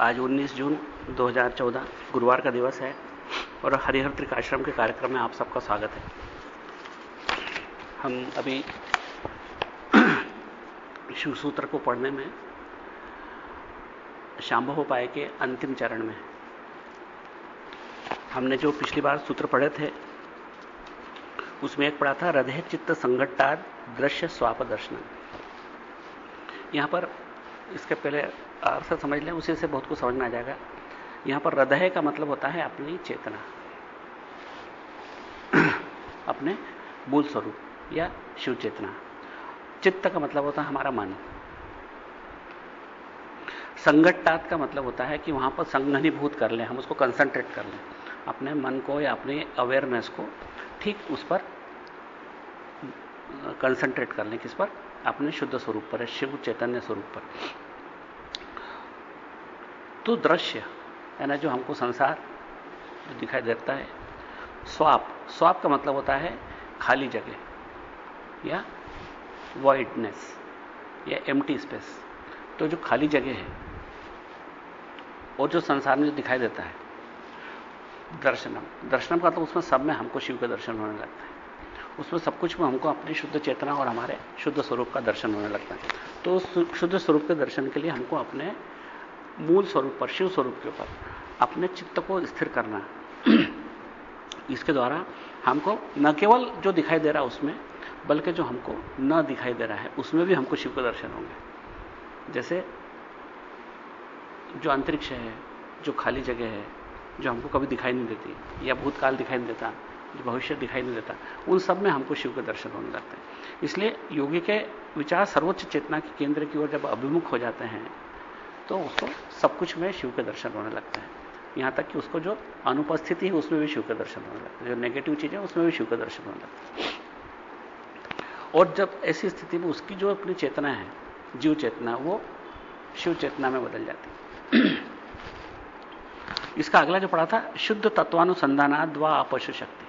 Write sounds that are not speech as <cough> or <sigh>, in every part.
आज 19 जून 2014 गुरुवार का दिवस है और हरिहर त्रिकाश्रम के कार्यक्रम में आप सबका स्वागत है। हम अभी <clears throat> शिव सूत्र को पढ़ने में शांभव उपाय के अंतिम चरण में। हमने जो पिछली बार सूत्र पढ़े थे, उसमें एक पढ़ा था, हृदय चित्त संघट्टा दृश्य स्वाप दर्शन यहाँ पर इसके पहले अर्थ समझ लें, उसी से बहुत कुछ समझ में आ जाएगा। यहाँ पर हृदय का मतलब होता है अपनी चेतना। <clears throat> अपने मूल स्वरूप या शिव चेतना। चित्त का मतलब होता है हमारा मन संगठटात का मतलब होता है कि वहाँ पर संघनीभूत कर लें, हम उसको कंसंट्रेट कर लें। अपने मन को या अपने अवेयरनेस को ठीक उस पर कंसंट्रेट कर लें, किस पर? अपने शुद्ध स्वरूप पर है, शिव चैतन्य स्वरूप पर। तो दृश्य, है ना, जो हमको संसार जो दिखाई देता है, स्वाप। स्वाप का मतलब होता है खाली जगह, या वॉइडनेस या एम्प्टी स्पेस तो जो खाली जगह है, और जो संसार में जो दिखाई देता है, दर्शनम। दर्शनम का तो उसमें सब में हमको शिव का दर्शन होने लगता है। उसमें सब कुछ में हमको अपनी शुद्ध चेतना और हमारे शुद्ध स्वरूप का दर्शन होने लगता है। तो शुद्ध स्वरूप के दर्शन के लिए हमको अपने मूल स्वरूप पर, शिव स्वरूप के ऊपर, अपने चित्त को स्थिर करना <clears throat> इसके द्वारा हमको न केवल जो दिखाई दे रहा है उसमें, बल्कि जो हमको न दिखाई दे रहा है, उसमें भी हमको शिव का दर्शन होंगे। जैसे जो अंतरिक्ष है, जो खाली जगह है, जो हमको कभी दिखाई नहीं देती, या भूतकाल दिखाई नहीं देता भविष्य दिखाई नहीं देता। उन सब में हमको शिव के दर्शन होने लगते हैं। इसलिए योगी के विचार सर्वोच्च चेतना के केंद्र की ओर जब अभिमुख हो जाते हैं तो उसको सब कुछ में शिव के दर्शन होने लगते हैं। यहाँ तक कि उसको जो अनुपस्थिति है, उसमें भी शिव के दर्शन होने लगते हैं। जो नेगेटिव चीज़ें उसमें भी शिव के दर्शन होने लगते और जब ऐसी स्थिति में उसकी जो अपनी चेतना है, जीव चेतना, वो शिव चेतना में बदल जाती है। <clears throat> इसका अगला जो पढ़ा था, शुद्ध तत्वानुसंधानाद व अपशु शक्ति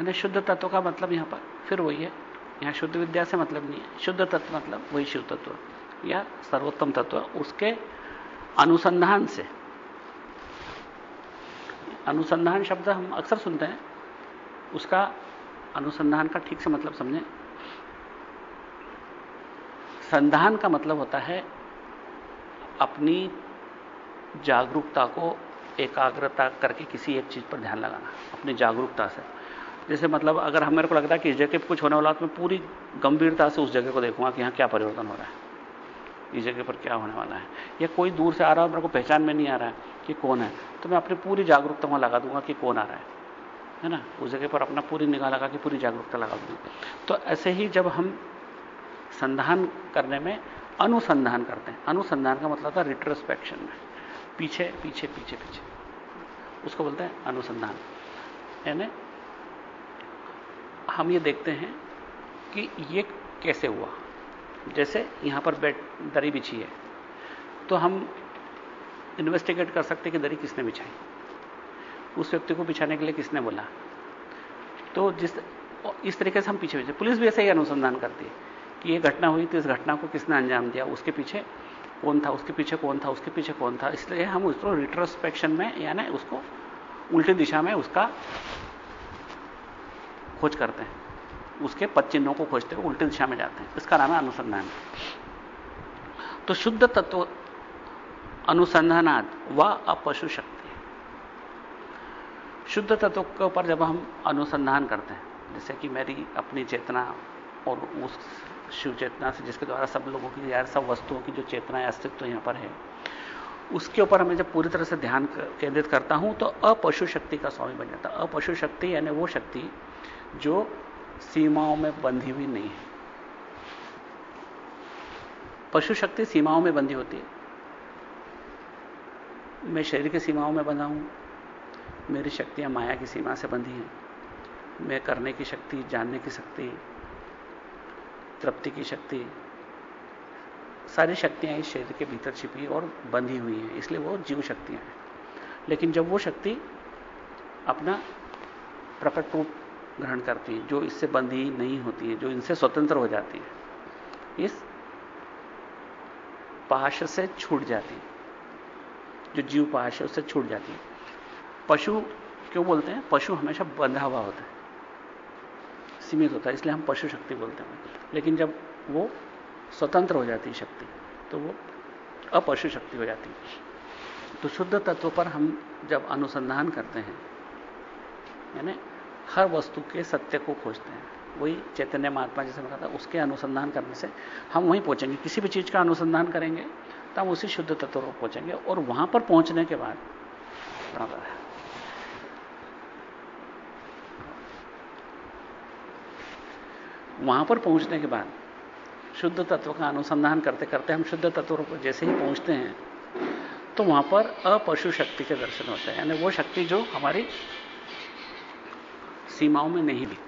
यानी शुद्ध तत्व का मतलब यहाँ पर फिर वही है। यहाँ शुद्ध विद्या से मतलब नहीं है। शुद्ध तत्व मतलब वही शिव तत्व या सर्वोत्तम तत्व। उसके अनुसंधान से। अनुसंधान शब्द हम अक्सर सुनते हैं। उसका अनुसंधान का ठीक से मतलब समझें। संधान का मतलब होता है अपनी जागरूकता को एकाग्रता करके किसी एक चीज़ पर ध्यान लगाना। अपनी जागरूकता से। जैसे मतलब अगर हम मेरे को लगता है कि इस जगह पर कुछ होने वाला तो मैं पूरी गंभीरता से उस जगह को देखूँगा कि यहाँ क्या परिवर्तन हो रहा है। इस जगह पर क्या होने वाला है। या कोई दूर से आ रहा है मेरे को पहचान में नहीं आ रहा है कि कौन है तो मैं अपनी पूरी जागरूकता वहाँ लगा दूँगा कि कौन आ रहा है। है ना? उस जगह पर अपना पूरी निगाह लगा के पूरी जागरूकता लगा दूँगा। तो ऐसे ही जब हम संधान करने में अनुसंधान करते हैं, अनुसंधान का मतलब था रिट्रोस्पेक्शन में। पीछे पीछे पीछे पीछे। उसको बोलते हैं अनुसंधान। यानी हम ये देखते हैं कि ये कैसे हुआ। जैसे यहाँ पर बेड, दरी बिछी है तो हम इन्वेस्टिगेट कर सकते कि दरी किसने बिछाई। उस व्यक्ति को बिछाने के लिए किसने बोला। तो जिस, इस तरीके से हम पीछे पीछे, पुलिस भी ऐसे ही अनुसंधान करती है कि ये घटना हुई तो इस घटना को किसने अंजाम दिया। उसके पीछे कौन था, उसके पीछे कौन था, उसके पीछे कौन था। इसलिए हम उसको रिट्रोस्पेक्शन में, यानी उसको उल्टी दिशा में उसका खोज करते हैं। उसके पद चिन्हों को खोजते हुए उल्टी दिशा में जाते हैं। इसका नाम है अनुसंधान। तो शुद्ध तत्व अनुसंधानाद व अपशु शक्ति शुद्ध तत्व के ऊपर जब हम अनुसंधान करते हैं, जैसे कि मेरी अपनी चेतना और उस शिव चेतना से जिसके द्वारा सब लोगों की यार सब वस्तुओं की जो चेतना अस्तित्व यहाँ पर है, उसके ऊपर मैं जब पूरी तरह से ध्यान केंद्रित करता हूँ तो अपशु शक्ति का स्वामी बन जाता अपशु शक्ति यानी वो शक्ति जो सीमाओं में बंधी हुई नहीं है। पशु शक्ति सीमाओं में बंधी होती है। मैं शरीर की सीमाओं में बंधा हूँ, मेरी शक्तियाँ माया की सीमा से बंधी हैं। मैं करने की शक्ति, जानने की शक्ति, तृप्ति की शक्ति, सारी शक्तियाँ इस शरीर के भीतर छिपी और बंधी हुई हैं, इसलिए वो जीव शक्तियाँ हैं। लेकिन जब वो शक्ति अपना प्रकट रूप ग्रहण करती है, जो इससे बंधी नहीं होती है, जो इनसे स्वतंत्र हो जाती है। इस पाश से छूट जाती है, जो जीव पाश है उससे छूट जाती है। पशु क्यों बोलते हैं? पशु हमेशा बंधा हुआ होता है, सीमित होता है, इसलिए हम पशु शक्ति बोलते हैं। लेकिन जब वो स्वतंत्र हो जाती है शक्ति तो वो अपशु शक्ति हो जाती है। तो शुद्ध तत्व पर हम जब अनुसंधान करते हैं, यानी हर वस्तु के सत्य को खोजते हैं। वही चैतन्य महात्मा जैसे मैं कहा था उसके अनुसंधान करने से हम वहीं पहुँचेंगे। किसी भी चीज़ का अनुसंधान करेंगे तो हम उसी शुद्ध तत्व को पहुँचेंगे और वहाँ पर पहुँचने के बाद वहाँ पर पहुँचने के बाद शुद्ध तत्व का अनुसंधान करते करते हम शुद्ध तत्व पर जैसे ही पहुँचते हैं तो वहाँ पर अपशु शक्ति के दर्शन होते हैं। यानी वो शक्ति जो हमारी सीमाओं में नहीं भी।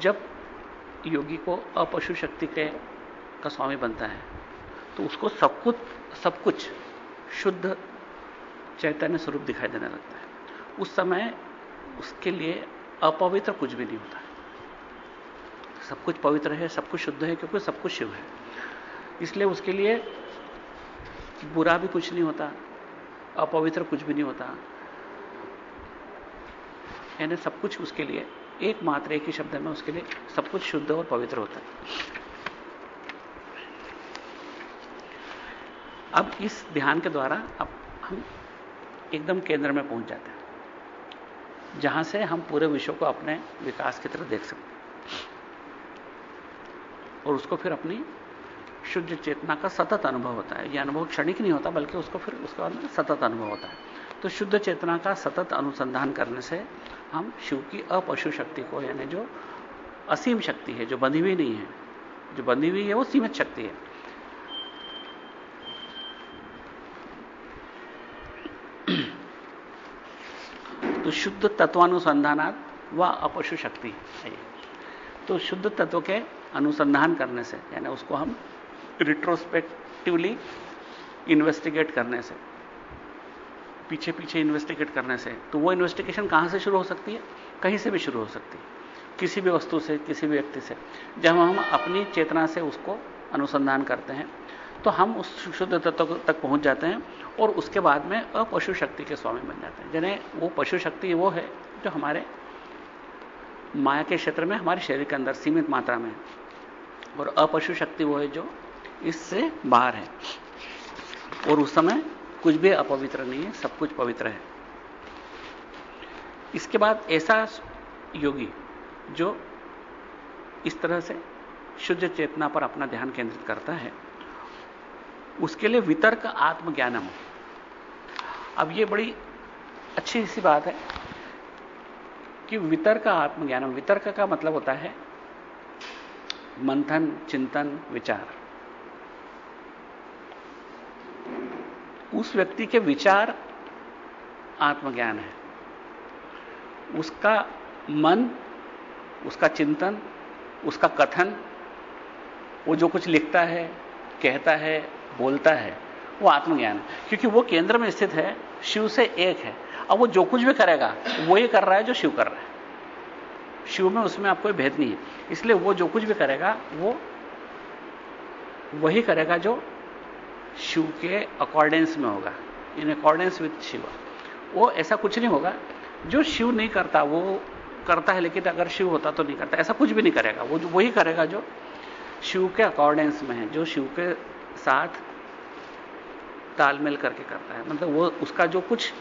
जब योगी को अपशु शक्ति के का स्वामी बनता है तो उसको सब कुछ सब कुछ शुद्ध चैतन्य स्वरूप दिखाई देने लगता है। उस समय उसके लिए अपवित्र कुछ भी नहीं होता सब कुछ पवित्र है, सब कुछ शुद्ध है, क्योंकि सब कुछ शिव है। इसलिए उसके लिए बुरा भी कुछ नहीं होता, अपवित्र कुछ भी नहीं होता। यानी सब कुछ उसके लिए, एकमात्र एक ही शब्द में उसके लिए सब कुछ शुद्ध और पवित्र होता है। अब इस ध्यान के द्वारा अब हम एकदम केंद्र में पहुँच जाते हैं, जहाँ से हम पूरे विश्व को अपने विकास की तरह देख सकते हैं। और उसको फिर अपनी शुद्ध चेतना का सतत अनुभव होता है। यह अनुभव क्षणिक नहीं होता, बल्कि उसको फिर, उसके बाद में सतत अनुभव होता है। तो शुद्ध चेतना का सतत अनुसंधान करने से हम शिव की अपशु शक्ति को, यानी जो असीम शक्ति है, जो बंधी हुई नहीं है, जो बंधी हुई है, वो सीमित शक्ति है। तो शुद्ध तत्वानुसंधानात व अपशु शक्ति है तो शुद्ध तत्व के अनुसंधान करने से, यानी उसको हम रिट्रोस्पेक्टिवली इन्वेस्टिगेट करने से पीछे पीछे इन्वेस्टिगेट करने से तो वो इन्वेस्टिगेशन कहाँ से शुरू हो सकती है? कहीं से भी शुरू हो सकती है। किसी भी वस्तु से, किसी भी व्यक्ति से। जब हम अपनी चेतना से उसको अनुसंधान करते हैं तो हम उस शुद्ध तत्व तक पहुँच जाते हैं और उसके बाद में अपशु शक्ति के स्वामी बन जाते हैं। जिन्हें वो पशु शक्ति वो है जो हमारे माया के क्षेत्र में, हमारे शरीर के अंदर सीमित मात्रा में है। और अपशु शक्ति वो है जो इससे बाहर है। और उस समय कुछ भी अपवित्र नहीं है, सब कुछ पवित्र है। इसके बाद ऐसा योगी जो इस तरह से शुद्ध चेतना पर अपना ध्यान केंद्रित करता है, उसके लिए वितर्क आत्मज्ञानम। अब यह बड़ी अच्छी सी बात है कि वितर्क आत्मज्ञानम, वितर्क का मतलब होता है मंथन, चिंतन, विचार। उस व्यक्ति के विचार आत्मज्ञान है। उसका मन, उसका चिंतन, उसका कथन, वो जो कुछ लिखता है, कहता है, बोलता है, वो आत्मज्ञान है। क्योंकि वो केंद्र में स्थित है, शिव से एक है। अब वो जो कुछ भी करेगा, वो ही कर रहा है जो शिव कर रहा है। शिव में उसमें आपको भेद नहीं है। इसलिए वो जो कुछ भी करेगा, वो, वही करेगा जो शिव के अकॉर्डेंस में होगा इन अकॉर्डेंस विथ शिव। वो ऐसा कुछ नहीं होगा। जो शिव नहीं करता, वो करता है, लेकिन अगर शिव होता तो नहीं करता। ऐसा कुछ भी नहीं करेगा। वो वही करेगा जो शिव के अकॉर्डेंस में है, जो शिव के साथ तालमेल करके करता है। मतलब वो, उसका जो कुछ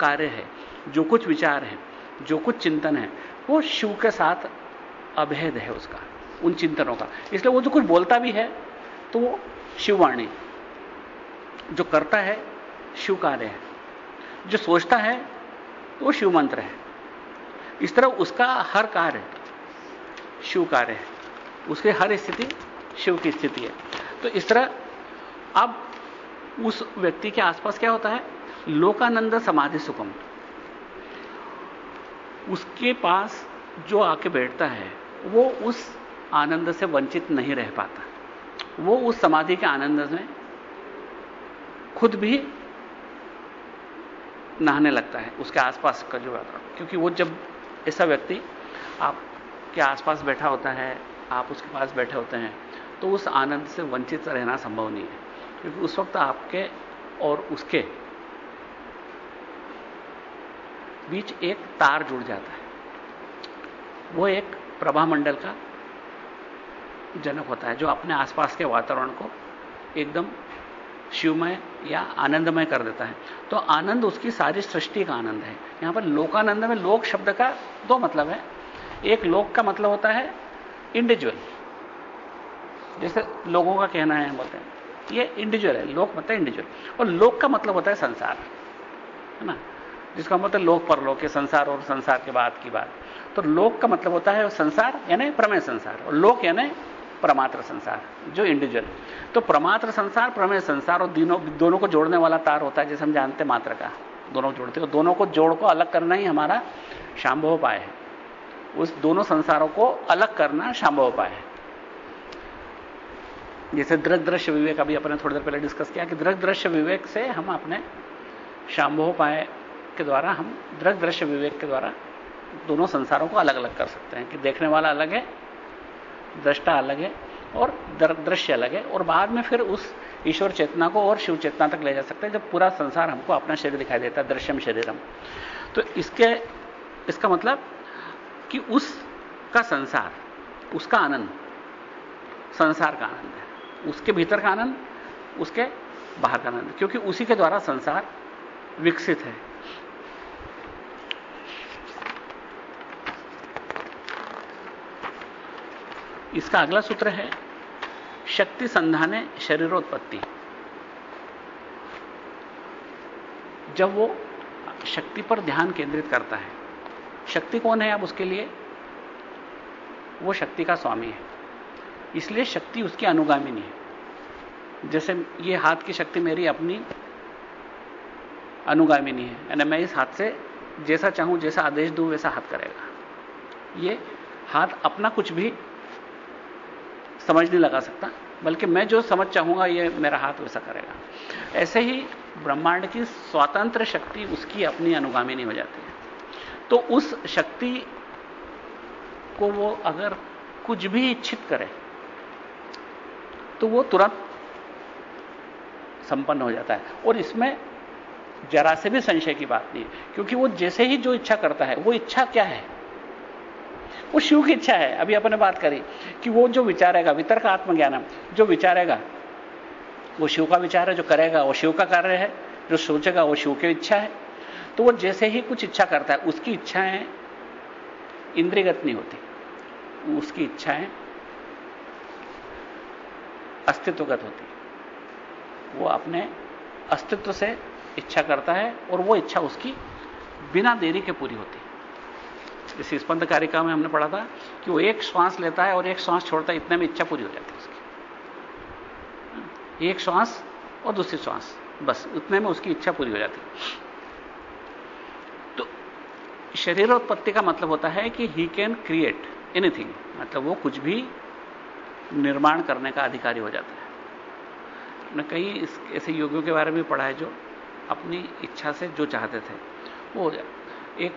कार्य है, जो कुछ विचार है, जो कुछ चिंतन है, वो शिव के साथ अभेद है उसका, उन चिंतनों का। इसलिए वो जो कुछ बोलता भी है तो वो शिववाणी। जो करता है, शिव कार्य है। जो सोचता है, वो शिव मंत्र है। इस तरह उसका हर कार्य शिव कार्य है। उसकी हर स्थिति शिव की स्थिति है। तो इस तरह अब उस व्यक्ति के आसपास क्या होता है? लोकानंद समाधि सुखम। उसके पास जो आके बैठता है, वो उस आनंद से वंचित नहीं रह पाता। वो उस समाधि के आनंद में खुद भी नहाने लगता है, उसके आसपास का जो वातावरण क्योंकि वो जब ऐसा व्यक्ति आपके आसपास बैठा होता है, आप उसके पास बैठे होते हैं तो उस आनंद से वंचित रहना संभव नहीं है। क्योंकि उस वक्त आपके और उसके बीच एक तार जुड़ जाता है। वो एक प्रभा मंडल का जनक होता है, जो अपने आसपास के वातावरण को एकदम शिवमय या आनंदमय कर देता है। तो आनंद उसकी सारी सृष्टि का आनंद है। यहाँ पर लोकानंद में लोक शब्द का दो मतलब है। एक लोक का मतलब होता है इंडिविजुअल जैसे लोगों का कहना है, बोलते हैं, ये इंडिविजुअल है, लोक मतलब इंडिविजुअल और लोक का मतलब होता है संसार, है ना? जिसका मतलब लोक परलोक के संसार और संसार के बाद की बात। तो लोक का मतलब होता है संसार, यानी प्रमेय संसार। और लोक, यानी प्रमात्र संसार, जो इंडिविजुअल तो प्रमात्र संसार, प्रमेय संसार और दोनों दोनों को जोड़ने वाला तार होता है, जैसे हम जानते हैं मात्र का। दोनों को जोड़ते हैं। दोनों को जोड़ को अलग करना ही हमारा शांभव उपाय है। उस दोनों संसारों को अलग करना शांभव उपाय है। जैसे दृग दृश्य विवेक, अभी अपने थोड़ी देर पहले डिस्कस किया कि दृग दृश्य विवेक से हम अपने शांभव उपाय के द्वारा, हम दृग दृश्य विवेक के द्वारा दोनों संसारों को अलग अलग कर सकते हैं कि देखने वाला अलग है दृष्टा अलग है और दृश्य अलग है और बाद में फिर उस ईश्वर चेतना को और शिव चेतना तक ले जा सकते हैं, जब पूरा संसार हमको अपना शरीर दिखाई देता है, दृश्यम शरीरम। तो इसके, इसका मतलब कि उसका संसार, उसका आनंद, संसार का आनंद है। उसके भीतर का आनंद, उसके बाहर का आनंद, क्योंकि उसी के द्वारा संसार विकसित है। इसका अगला सूत्र है, शक्ति संधाने शरीरोत्पत्ति। जब वो शक्ति पर ध्यान केंद्रित करता है, शक्ति कौन है अब उसके लिए? वो शक्ति का स्वामी है। इसलिए शक्ति उसकी अनुगामिनी है। जैसे ये हाथ की शक्ति मेरी अपनी अनुगामिनी है, यानी मैं इस हाथ से जैसा चाहूँ, जैसा आदेश दूँ, वैसा हाथ करेगा। ये हाथ अपना कुछ भी समझ नहीं लगा सकता, बल्कि मैं जो समझ चाहूँगा ये मेरा हाथ वैसा करेगा। ऐसे ही ब्रह्मांड की स्वतंत्र शक्ति उसकी अपनी अनुगामी नहीं हो जाती है। तो उस शक्ति को वो अगर कुछ भी इच्छित करे तो वो तुरंत संपन्न हो जाता है। और इसमें जरा से भी संशय की बात नहीं है, क्योंकि वो जैसे ही जो इच्छा करता है, वो इच्छा क्या है? वो शिव की इच्छा है। अभी अपने बात करी कि वो जो विचारेगा वितर्क आत्मज्ञान जो विचारेगा वो शिव का विचार है जो करेगा, वो शिव का कार्य है, जो सोचेगा, वो शिव की इच्छा है। तो वो जैसे ही कुछ इच्छा करता है, उसकी इच्छाएँ इंद्रियगत नहीं होती। उसकी इच्छाएँ अस्तित्वगत होती वो अपने अस्तित्व से इच्छा करता है और वो इच्छा उसकी बिना देरी के पूरी होती जैसे स्पंद कारिका में हमने पढ़ा था कि वो एक श्वास लेता है और एक श्वास छोड़ता है, इतने में इच्छा पूरी हो जाती है उसकी। एक श्वास और दूसरी श्वास, बस, उतने में उसकी इच्छा पूरी हो जाती है। तो शरीरोत्पत्ति का मतलब होता है कि ही कैन क्रिएट एनीथिंग मतलब वो कुछ भी निर्माण करने का अधिकारी हो जाता है। हमने कई ऐसे योगियों के बारे में पढ़ा है जो अपनी इच्छा से जो चाहते थे, वो एक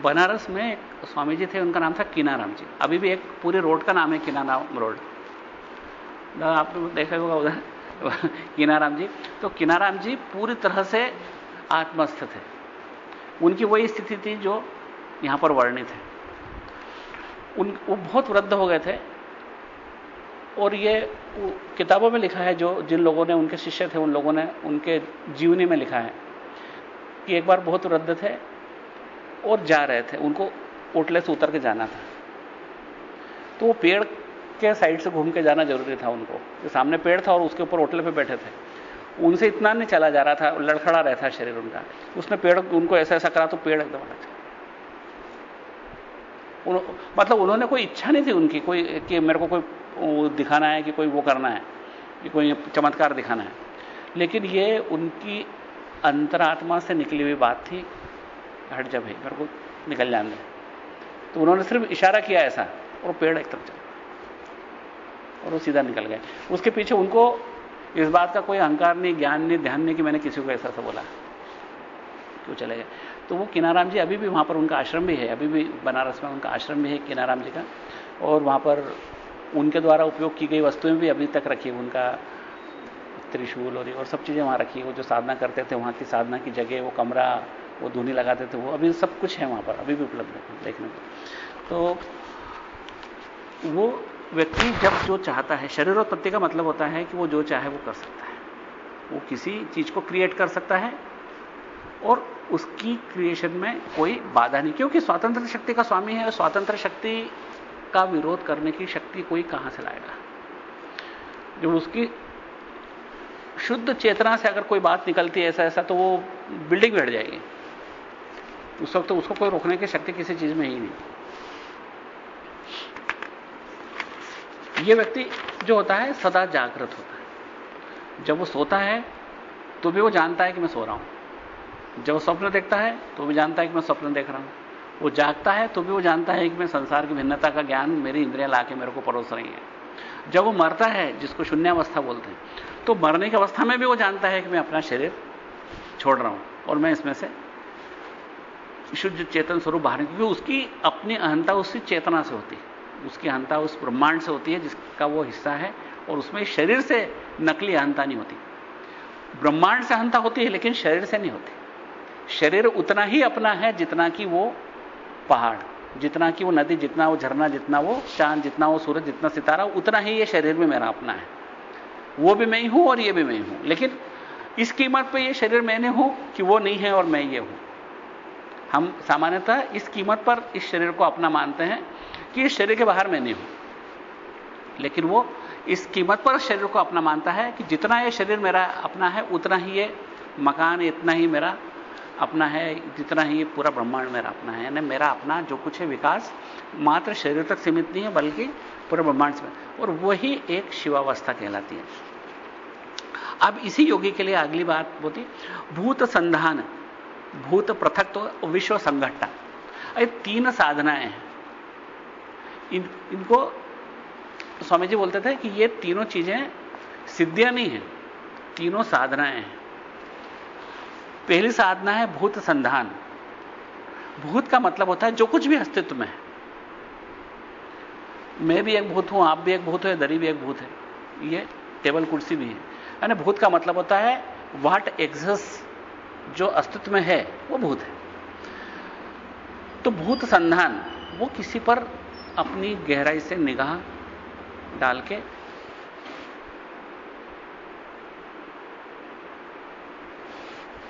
बनारस में एक स्वामी जी थे, उनका नाम था किनाराम जी। अभी भी एक पूरे रोड का नाम है किनाराम रोड। आप देखा होगा उधर, <laughs> किनाराम जी। तो किनाराम जी पूरी तरह से आत्मस्थ थे। उनकी वही स्थिति थी जो यहाँ पर वर्णित है। उन, वो बहुत वृद्ध हो गए थे। और ये किताबों में लिखा है जो जिन लोगों ने, उनके शिष्य थे, उन लोगों ने उनके जीवनी में लिखा है। कि एक बार बहुत वृद्ध थे। और जा रहे थे, उनको ओटले से उतर के जाना था। तो वो पेड़ के साइड से घूम के जाना ज़रूरी था उनको। तो सामने पेड़ था और उसके ऊपर ओटले पे बैठे थे। उनसे इतना नहीं चला जा रहा था, लड़खड़ा रहता शरीर उनका। उसने पेड़, उनको ऐसा ऐसा करा तो पेड़ एकदम अलग मतलब उन्होंने कोई इच्छा नहीं थी उनकी, कोई कि मेरे को कोई दिखाना है कि कोई वो करना है, कि कोई चमत्कार दिखाना है। लेकिन ये उनकी अंतरात्मा से निकली हुई बात थी हट जा भाई, मेरे को निकल जाने तो उन्होंने सिर्फ़ इशारा किया ऐसा, और पेड़ एक तरफ़ चला। और वो सीधा निकल गए। उसके पीछे उनको इस बात का कोई अहंकार नहीं, ज्ञान नहीं, ध्यान नहीं कि मैंने किसी को ऐसा सा बोला क्यों चले गए। तो वो किनाराम जी अभी भी वहाँ पर उनका आश्रम भी है, अभी भी बनारस में उनका आश्रम भी है किनाराम जी का। और वहाँ पर उनके द्वारा उपयोग की गई वस्तुएँ भी अभी तक रखी उनका त्रिशूल और और सब चीज़ें वहाँ रखी वो जो साधना करते थे, वहाँ की साधना की जगह, वो कमरा वो धुनी लगाते थे, वो अभी सब कुछ है वहाँ पर, अभी भी उपलब्ध है देखने को। तो वो व्यक्ति जब जो चाहता है, शरीर और उत्पत्ति का मतलब होता है कि वो जो चाहे वो कर सकता है। वो किसी चीज़ को क्रिएट कर सकता है और उसकी क्रिएशन में कोई बाधा नहीं, क्योंकि स्वतंत्र शक्ति का स्वामी है और स्वतंत्र शक्ति का विरोध करने की शक्ति कोई कहाँ से लाएगा? जब उसकी शुद्ध चेतना से अगर कोई बात निकलती है ऐसा ऐसा तो वो बिल्डिंग बैठ जाएगी। उस वक्त तो उसको कोई रोकने की शक्ति किसी चीज़ में ही नहीं। ये व्यक्ति जो होता है, सदा जागृत होता है। जब वो सोता है तो भी वो जानता है कि मैं सो रहा हूँ। जब वो स्वप्न देखता है तो भी जानता है कि मैं स्वप्न देख रहा हूँ। वो जागता है तो भी वो जानता है कि मैं संसार की भिन्नता का ज्ञान मेरी इंद्रियाँ लाके मेरे को परोस रही है। जब वो मरता है, जिसको शून्यावस्था बोलते हैं तो मरने की अवस्था में भी वो जानता है कि मैं अपना शरीर छोड़ रहा हूँ और मैं इसमें से शुद्ध चेतन स्वरूप बाहर, क्योंकि उसकी अपनी अहंता उसी चेतना से होती है। उसकी अहंता उस ब्रह्मांड से होती है, जिसका वो हिस्सा है, और उसमें शरीर से नकली अहंता नहीं होती। ब्रह्मांड से अहंता होती है, लेकिन शरीर से नहीं होती। शरीर उतना ही अपना है, जितना कि वो पहाड़, जितना कि वो नदी, जितना वो झरना, जितना वो चाँद, जितना वो सूरज, जितना सितारा, उतना ही ये शरीर में मेरा अपना है। वो भी मैं ही हूँ और ये भी मैं ही हूँ। लेकिन इस कीमत पे ये शरीर मैंने हूँ कि वो नहीं है और मैं ये हूँ। हम सामान्यतः इस कीमत पर इस शरीर को अपना मानते हैं कि इस शरीर के बाहर मैं नहीं हूँ। लेकिन वो इस कीमत पर शरीर को अपना मानता है कि जितना ये शरीर मेरा अपना है, उतना ही ये मकान इतना ही मेरा अपना है, जितना ही ये पूरा ब्रह्मांड मेरा अपना है। यानी मेरा अपना जो कुछ है विकास मात्र शरीर तक सीमित नहीं है, बल्कि पूरे ब्रह्मांड से। और वही एक शिवावस्था कहलाती है। अब इसी योगी के लिए अगली बात होती भूत संधान। भूत पृथक तो विश्व संघटना ये तीन साधनाएँ हैं। इन, इनको स्वामी जी बोलते थे कि ये तीनों चीज़ें सिद्धियाँ नहीं हैं। तीनों साधनाएँ हैं। पहली साधना है भूत संधान। भूत का मतलब होता है जो कुछ भी अस्तित्व में है। मैं भी एक भूत हूँ आप भी एक भूत हो दरी भी एक भूत है। ये टेबल कुर्सी भी है। यानी भूत का मतलब होता है वाट एग्जिस्ट जो अस्तित्व में है वो भूत है। तो भूत संधान वो किसी पर अपनी गहराई से निगाह डाल के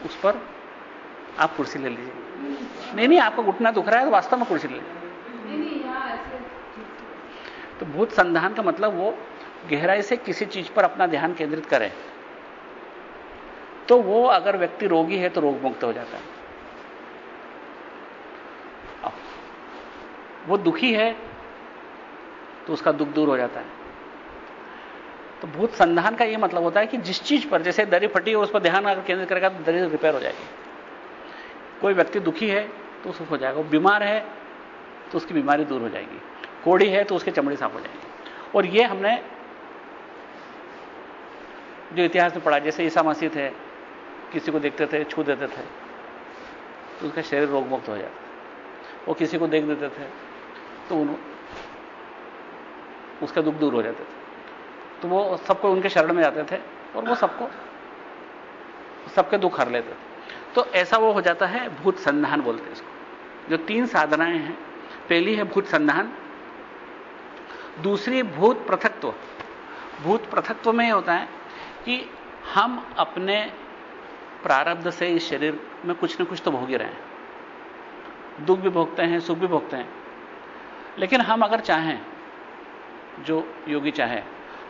उस पर आप कुर्सी ले लीजिए। नहीं नहीं आपका घुटना दुख रहा है तो वास्तव में कुर्सी ले लीजिए। तो भूत संधान का मतलब वो गहराई से किसी चीज़ पर अपना ध्यान केंद्रित करे। तो वो अगर व्यक्ति रोगी है तो रोग मुक्त हो जाता है। वो दुखी है तो उसका दुख दूर हो जाता है। तो भूत संधान का यह मतलब होता है कि जिस चीज़ पर, जैसे दरी फटी है, उस पर ध्यान अगर केंद्रित करेगा तो दरी रिपेयर हो जाएगी। कोई व्यक्ति दुखी है तो उसको हो जाएगा। बीमार है तो उसकी बीमारी दूर हो जाएगी। कोड़ी है तो उसके चमड़ी साफ़ हो जाएगी। और ये हमने जो इतिहास में पढ़ा, जैसे ईसा मसीह थे किसी को देखते थे, छू देते थे तो उसका शरीर रोगमुक्त हो जाता वो किसी को देख देते थे तो उन, उसका दुख दूर हो जाते थे। तो वो सबको उनके शरण में जाते थे और वो सबको, सबके दुख हर लेते थे। तो ऐसा वो हो जाता है, भूत संधान बोलते हैं इसको। जो तीन साधनाएँ हैं, पहली है भूत संधान, दूसरी भूत पृथकत्व। भूत पृथकत्व में होता है कि हम अपने प्रारब्ध से इस शरीर में कुछ ना कुछ तो भोग ही रहे हैं। दुख भी भोगते हैं, सुख भी भोगते हैं। लेकिन हम अगर चाहें, जो योगी चाहे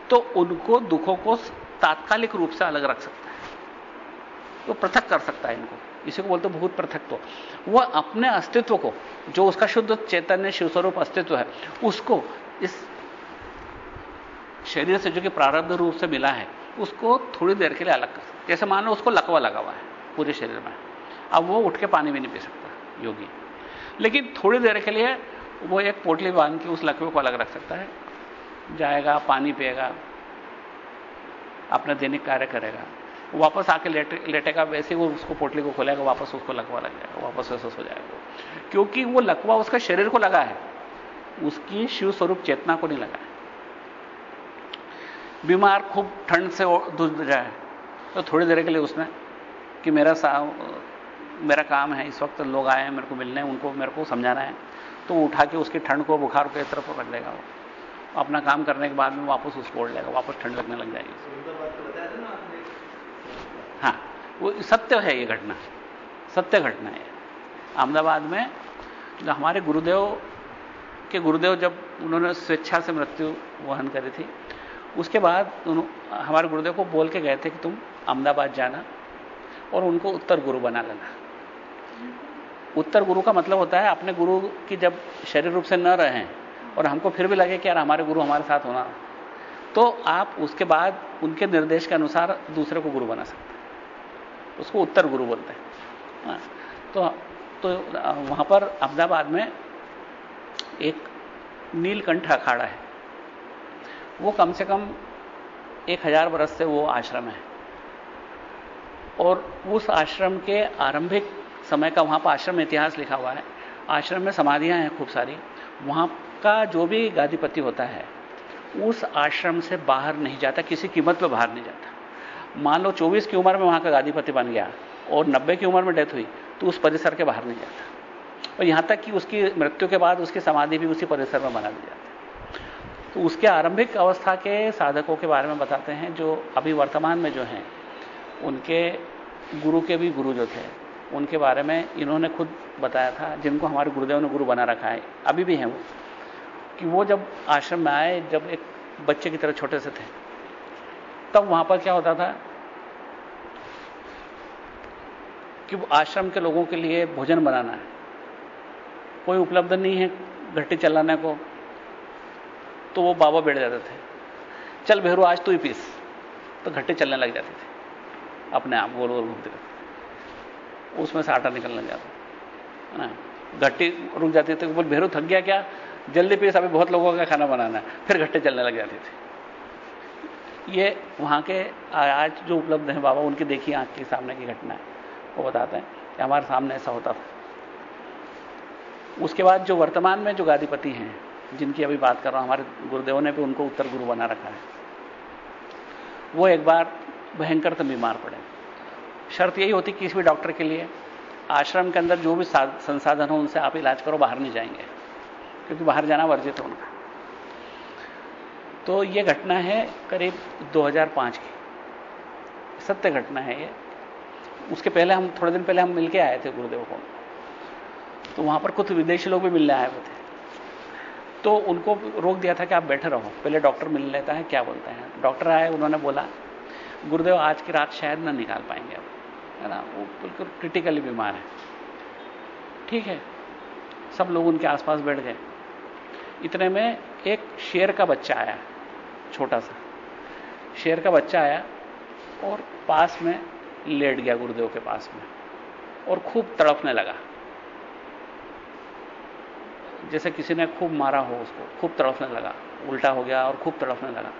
तो उनको दुखों को तात्कालिक रूप से अलग रख सकता है। वो तो पृथक कर सकता है इनको। इसी को बोलते भूत पृथक तो। वह अपने अस्तित्व को, जो उसका शुद्ध चैतन्य शिवस्वरूप अस्तित्व है, उसको इस शरीर से जो कि प्रारब्ध रूप से मिला है उसको थोड़ी देर के लिए अलग कर सकता जैसे मान लो उसको लकवा लगा हुआ है पूरे शरीर में। अब वो उठ के पानी भी नहीं पी सकता योगी। लेकिन थोड़ी देर के लिए वो एक पोटली बाँध के उस लकवे को अलग रख सकता है। जाएगा पानी पिएगा अपना दैनिक कार्य करेगा। वापस आके लेटे, लेटेगा वैसे वो उसको पोटली को खोलेगा वापस उसको लकवा लग जाएगा वापस वैसा हो जाएगा। क्योंकि वो लकवा उसका शरीर को लगा है। उसकी शिव स्वरूप चेतना को नहीं लगा है। बीमार खूब ठंड से दूध जाए। तो थोड़ी देर के लिए उसने कि मेरा सा, मेरा काम है, इस वक्त लोग आए हैं, मेरे को मिलने उनको, मेरे को समझाना है। तो उठा के उसकी ठंड को बुखार को तरफ़ रख देगा वो। अपना काम करने के बाद में वापस उसको ओढ़ लेगा वापस ठंड लगने लग जाएगी। हाँ वो सत्य है ये घटना, सत्य घटना है। अहमदाबाद में जो हमारे गुरुदेव के गुरुदेव जब उन्होंने स्वेच्छा से मृत्यु वहन करी थी उसके बाद हमारे गुरुदेव को बोल के गए थे कि तुम अहमदाबाद जाना और उनको उत्तर गुरु बना लेना। उत्तर गुरु का मतलब होता है अपने गुरु की जब शरीर रूप से न रहें और हमको फिर भी लगे कि यार हमारे गुरु हमारे साथ होना। तो आप उसके बाद उनके निर्देश के अनुसार दूसरे को गुरु बना सकते हैं। उसको उत्तर गुरु बोलते हैं। हाँ, तो तो वहाँ पर अहमदाबाद में एक नीलकंठ अखाड़ा है। वो कम से कम एक हज़ार बरस से वो आश्रम है। और उस आश्रम के आरंभिक समय का वहाँ पर आश्रम इतिहास लिखा हुआ है। आश्रम में समाधियाँ हैं खूब सारी। वहाँ का जो भी गादीपति होता है, उस आश्रम से बाहर नहीं जाता, किसी कीमत पर बाहर नहीं जाता। मान लो 24 की उम्र में वहाँ का गादीपति बन गया और 90 की उम्र में डेथ हुई तो उस परिसर के बाहर नहीं जाता। और यहाँ तक कि उसकी मृत्यु के बाद उसकी समाधि भी उसी परिसर में बना दी जाती तो उसके आरंभिक अवस्था के साधकों के बारे में बताते हैं, जो अभी वर्तमान में जो हैं, उनके गुरु के भी गुरु जो थे, उनके बारे में इन्होंने खुद बताया था, जिनको हमारे गुरुदेव ने गुरु बना रखा है, अभी भी हैं वो। कि वो जब आश्रम में आए, जब एक बच्चे की तरह छोटे से थे, तब वहाँ पर क्या होता था कि आश्रम के लोगों के लिए भोजन बनाना है। कोई उपलब्ध नहीं है घट्टी चलाने को तो वो बाबा बैठ जाते थे। चल भेरू, आज तू ही पीस। तो घट्टी चलने लग जाते थे। अपने आप गोल गोल घूमते रहते। उसमें से आटा निकलने लग जाता। है ना? घट्टी रुक जाती थी। बोल, भेरू, थक गया क्या? जल्दी पीस, अभी बहुत लोगों का खाना बनाना है। फिर घट्टे चलने लग जाते थे। ये वहाँ के आज जो उपलब्ध हैं बाबा, उनकी देखी आँख के सामने की घटना है। वो बताते हैं कि हमारे सामने ऐसा होता था। उसके बाद जो वर्तमान में जो गादीपति हैं जिनकी अभी बात कर रहा हूँ, हमारे गुरुदेव ने भी उनको उत्तर गुरु बना रखा है। वो एक बार भयंकर तो बीमार पड़े। शर्त यही होती किसी भी डॉक्टर के लिए, आश्रम के अंदर जो भी संसाधन हो, उनसे आप इलाज करो, बाहर नहीं जाएँगे, क्योंकि बाहर जाना वर्जित है उनका तो ये घटना है करीब 2005 की। सत्य घटना है ये। उसके पहले हम, थोड़े दिन पहले हम मिलके आए थे गुरुदेव को। तो वहाँ पर कुछ विदेशी लोग भी मिलने आए हुए थे। तो उनको रोक दिया था कि आप बैठे रहो। पहले डॉक्टर मिल लेता है, क्या बोलते हैं? डॉक्टर आए, उन्होंने बोला, गुरुदेव, आज की रात शायद ना निकाल पाएँगे अब है ना? वो बिल्कुल क्रिटिकली बीमार है। ठीक है। सब लोग उनके आसपास बैठ गए। इतने में एक शेर का बच्चा आया, छोटा सा। शेर का बच्चा आया और पास में लेट गया गुरुदेव के पास में और खूब तड़पने लगा। जैसे किसी ने खूब मारा हो उसको, खूब तड़फने लगा, उल्टा हो गया और खूब तड़फने लगा।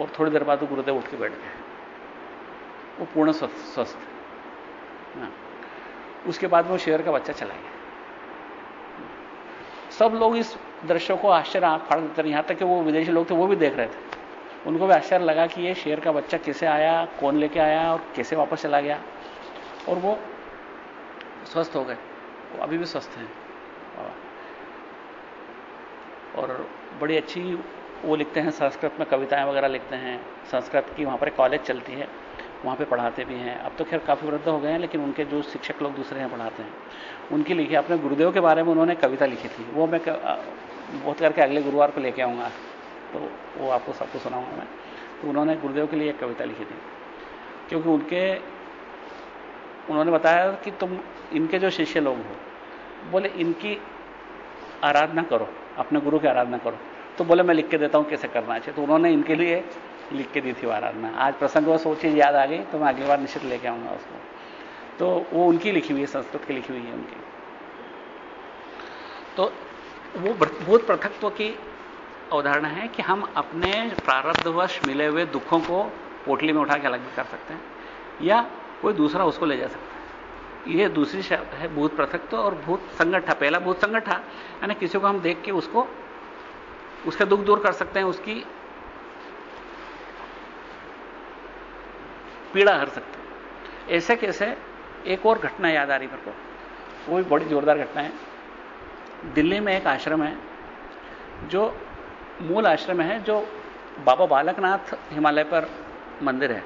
और थोड़ी देर बाद वो गुरुदेव उठ के बैठ गए। वो पूर्ण स्वस्थ हाँ। उसके बाद वो शेर का बच्चा चला गया। सब लोग इस दृश्य को आश्चर्य फाड़ देते यहाँ तक कि वो विदेशी लोग थे, वो भी देख रहे थे। उनको भी आश्चर्य लगा कि ये शेर का बच्चा कैसे आया, कौन लेके आया और कैसे वापस चला गया। और वो स्वस्थ हो गए। वो अभी भी स्वस्थ हैं। और बड़ी अच्छी वो लिखते हैं, संस्कृत में कविताएँ वगैरह लिखते हैं। संस्कृत की वहाँ पर कॉलेज चलती है, वहाँ पे पढ़ाते भी हैं। अब तो खैर काफ़ी वृद्ध हो गए हैं, लेकिन उनके जो शिक्षक लोग दूसरे हैं, पढ़ाते हैं। उनकी लिखी, अपने गुरुदेव के बारे में उन्होंने कविता लिखी थी। वो मैं बहुत करके अगले गुरुवार को लेके आऊँगा। तो वो आपको सबको सुनाऊँगा मैं। तो उन्होंने गुरुदेव के लिए एक कविता लिखी थी। क्योंकि उनके, उन्होंने बताया कि तुम, इनके जो शिष्य लोग हो, बोले, इनकी आराधना करो। अपने गुरु की आराधना करो। तो बोले, मैं लिख के देता हूँ, कैसे करना चाहिए तो उन्होंने इनके लिए लिख के दी थी आराधना। आज प्रसंग वो वो चीज़ याद आ गई तो मैं अगली बार निश्चित लेके आऊँगा उसको। तो वो उनकी लिखी हुई है, संस्कृत की लिखी हुई है उनकी। तो वो भूत पृथकत्व की अवधारणा है कि हम अपने प्रारब्धवश मिले हुए दुखों को पोटली में उठा के अलग भी कर सकते हैं, या कोई दूसरा उसको ले जा सकता है। यह दूसरी शब्द है भूत पृथकत्व और भूत संगठा पहला भूत संगठा यानी किसी को हम देख के उसको, उसका दुख दूर कर सकते हैं, उसकी पीड़ा हर सकते हैं। ऐसे कैसे, एक और घटना याद आ रही मेरे को। वो भी बड़ी जोरदार घटना है। दिल्ली में एक आश्रम है, जो मूल आश्रम है, जो बाबा बालकनाथ हिमालय पर मंदिर है।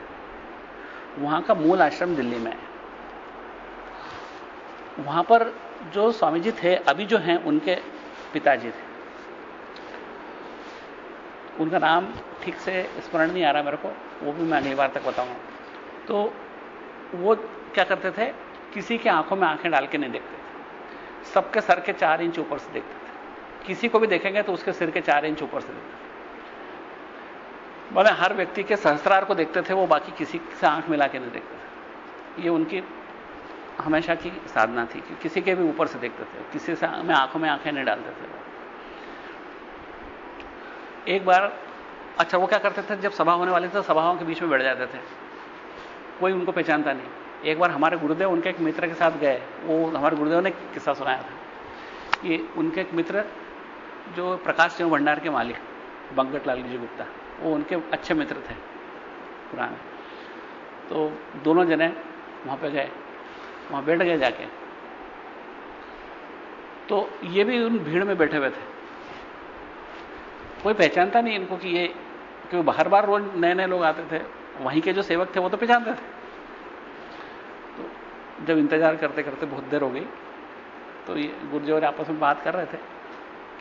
वहाँ का मूल आश्रम दिल्ली में है। वहाँ पर जो स्वामी जी थे, अभी जो हैं, उनके पिताजी थे। उनका नाम ठीक से स्मरण नहीं आ रहा मेरे को, वो भी मैं अगली बार तक बताऊँगा। तो वो क्या करते थे, किसी के आँखों में आँखें डाल के नहीं देखते थे। सबके सर के चार इंच ऊपर से देखते थे। किसी को भी देखेंगे तो उसके सिर के चार इंच ऊपर से देखते थे। मैंने हर व्यक्ति के सहस्त्रार को देखते थे, वो बाकी किसी से आँख मिला के नहीं देखते थे। ये उनकी हमेशा की साधना थी कि किसी के भी ऊपर से देखते थे, किसी से में आँखों में आँखें नहीं डालते थे। एक बार अच्छा वो क्या करते थे, जब सभा होने वाली थी तो सभाओं के बीच में बैठ जाते थे। कोई उनको पहचानता नहीं। एक बार हमारे गुरुदेव उनके एक मित्र के साथ गए, वो हमारे गुरुदेव ने किस्सा सुनाया था। कि उनके एक मित्र, जो प्रकाश सिंह भंडार के मालिक, बंकट लाल जी गुप्ता, वो उनके अच्छे मित्र थे पुराने। तो दोनों जने वहाँ पे गए। वहाँ बैठ गए जाके। तो ये भी उन भीड़ में बैठे हुए थे। कोई पहचानता नहीं इनको कि ये क्योंकि बाहर बार रोज नए नए लोग आते थे, वहीं के जो सेवक थे वो तो पहचानते थे। तो जब इंतज़ार करते करते बहुत देर हो गई तो ये गुरुदेव आपस में बात कर रहे थे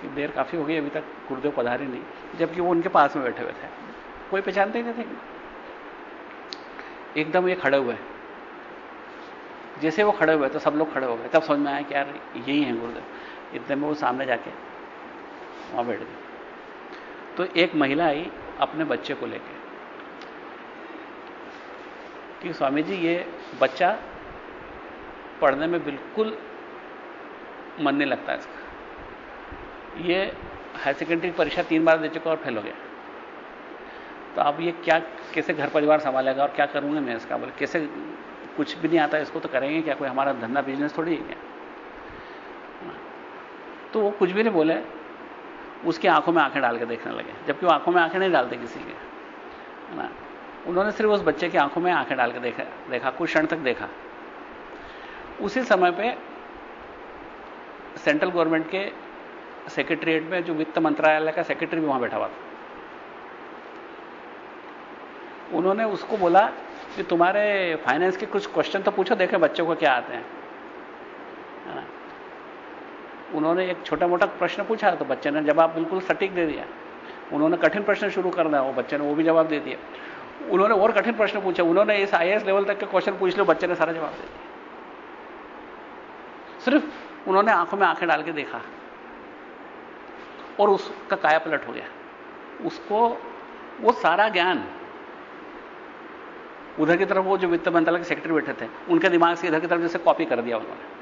कि देर काफ़ी हो गई, अभी तक गुरुदेव पधारे नहीं, जबकि वो उनके पास में बैठे हुए थे। कोई पहचानते ही नहीं थे। एकदम ये खड़े हुए। जैसे वो खड़े हुए तो सब लोग खड़े हो गए। तब समझ में आया कि यार, यही है गुरुदेव। इतने में वो सामने जाके वहाँ बैठ गए। तो एक महिला आई अपने बच्चे को लेकर कि स्वामी जी, ये बच्चा पढ़ने में बिल्कुल मन नहीं लगता इसका। ये हायर सेकेंडरी परीक्षा तीन बार दे चुका और फेल हो गया। तो अब ये क्या, कैसे घर परिवार संभालेगा और क्या करूँगा मैं इसका? बोले, कैसे कुछ भी नहीं आता, इसको तो करेंगे क्या? कोई हमारा धंधा बिज़नेस थोड़ी है क्या? तो वो कुछ भी नहीं बोले, उसकी आँखों में आँखें डाल के देखने लगे। जबकि वो आँखों में आँखें नहीं डालते किसी के ना? उन्होंने सिर्फ़ उस बच्चे की आँखों में आँखें डाल के देखा देखा, कुछ क्षण तक देखा। उसी समय पे सेंट्रल गवर्नमेंट के सेक्रेटरीट में जो वित्त मंत्रालय का सेक्रेटरी भी वहाँ बैठा हुआ था। उन्होंने उसको बोला कि तुम्हारे फाइनेंस के कुछ क्वेश्चन तो पूछो, देखें बच्चों को क्या आते हैं। उन्होंने एक छोटा मोटा प्रश्न पूछा तो बच्चे ने जवाब बिल्कुल सटीक दे दिया। उन्होंने कठिन प्रश्न शुरू करना वो बच्चे ने वो भी जवाब दे दिया। उन्होंने और कठिन प्रश्न पूछा, उन्होंने इस आईएएस लेवल तक के क्वेश्चन पूछ लो बच्चे ने सारा जवाब दे दिया। सिर्फ़ उन्होंने आँखों में आँखें डाल के देखा। और उसका काया पलट हो गया। उसको, वो सारा ज्ञान उधर की तरफ़ वो जो वित्त मंत्रालय के सेक्रेटरी बैठे थे, उनके दिमाग से इधर की तरफ़ जैसे कॉपी कर दिया उन्होंने।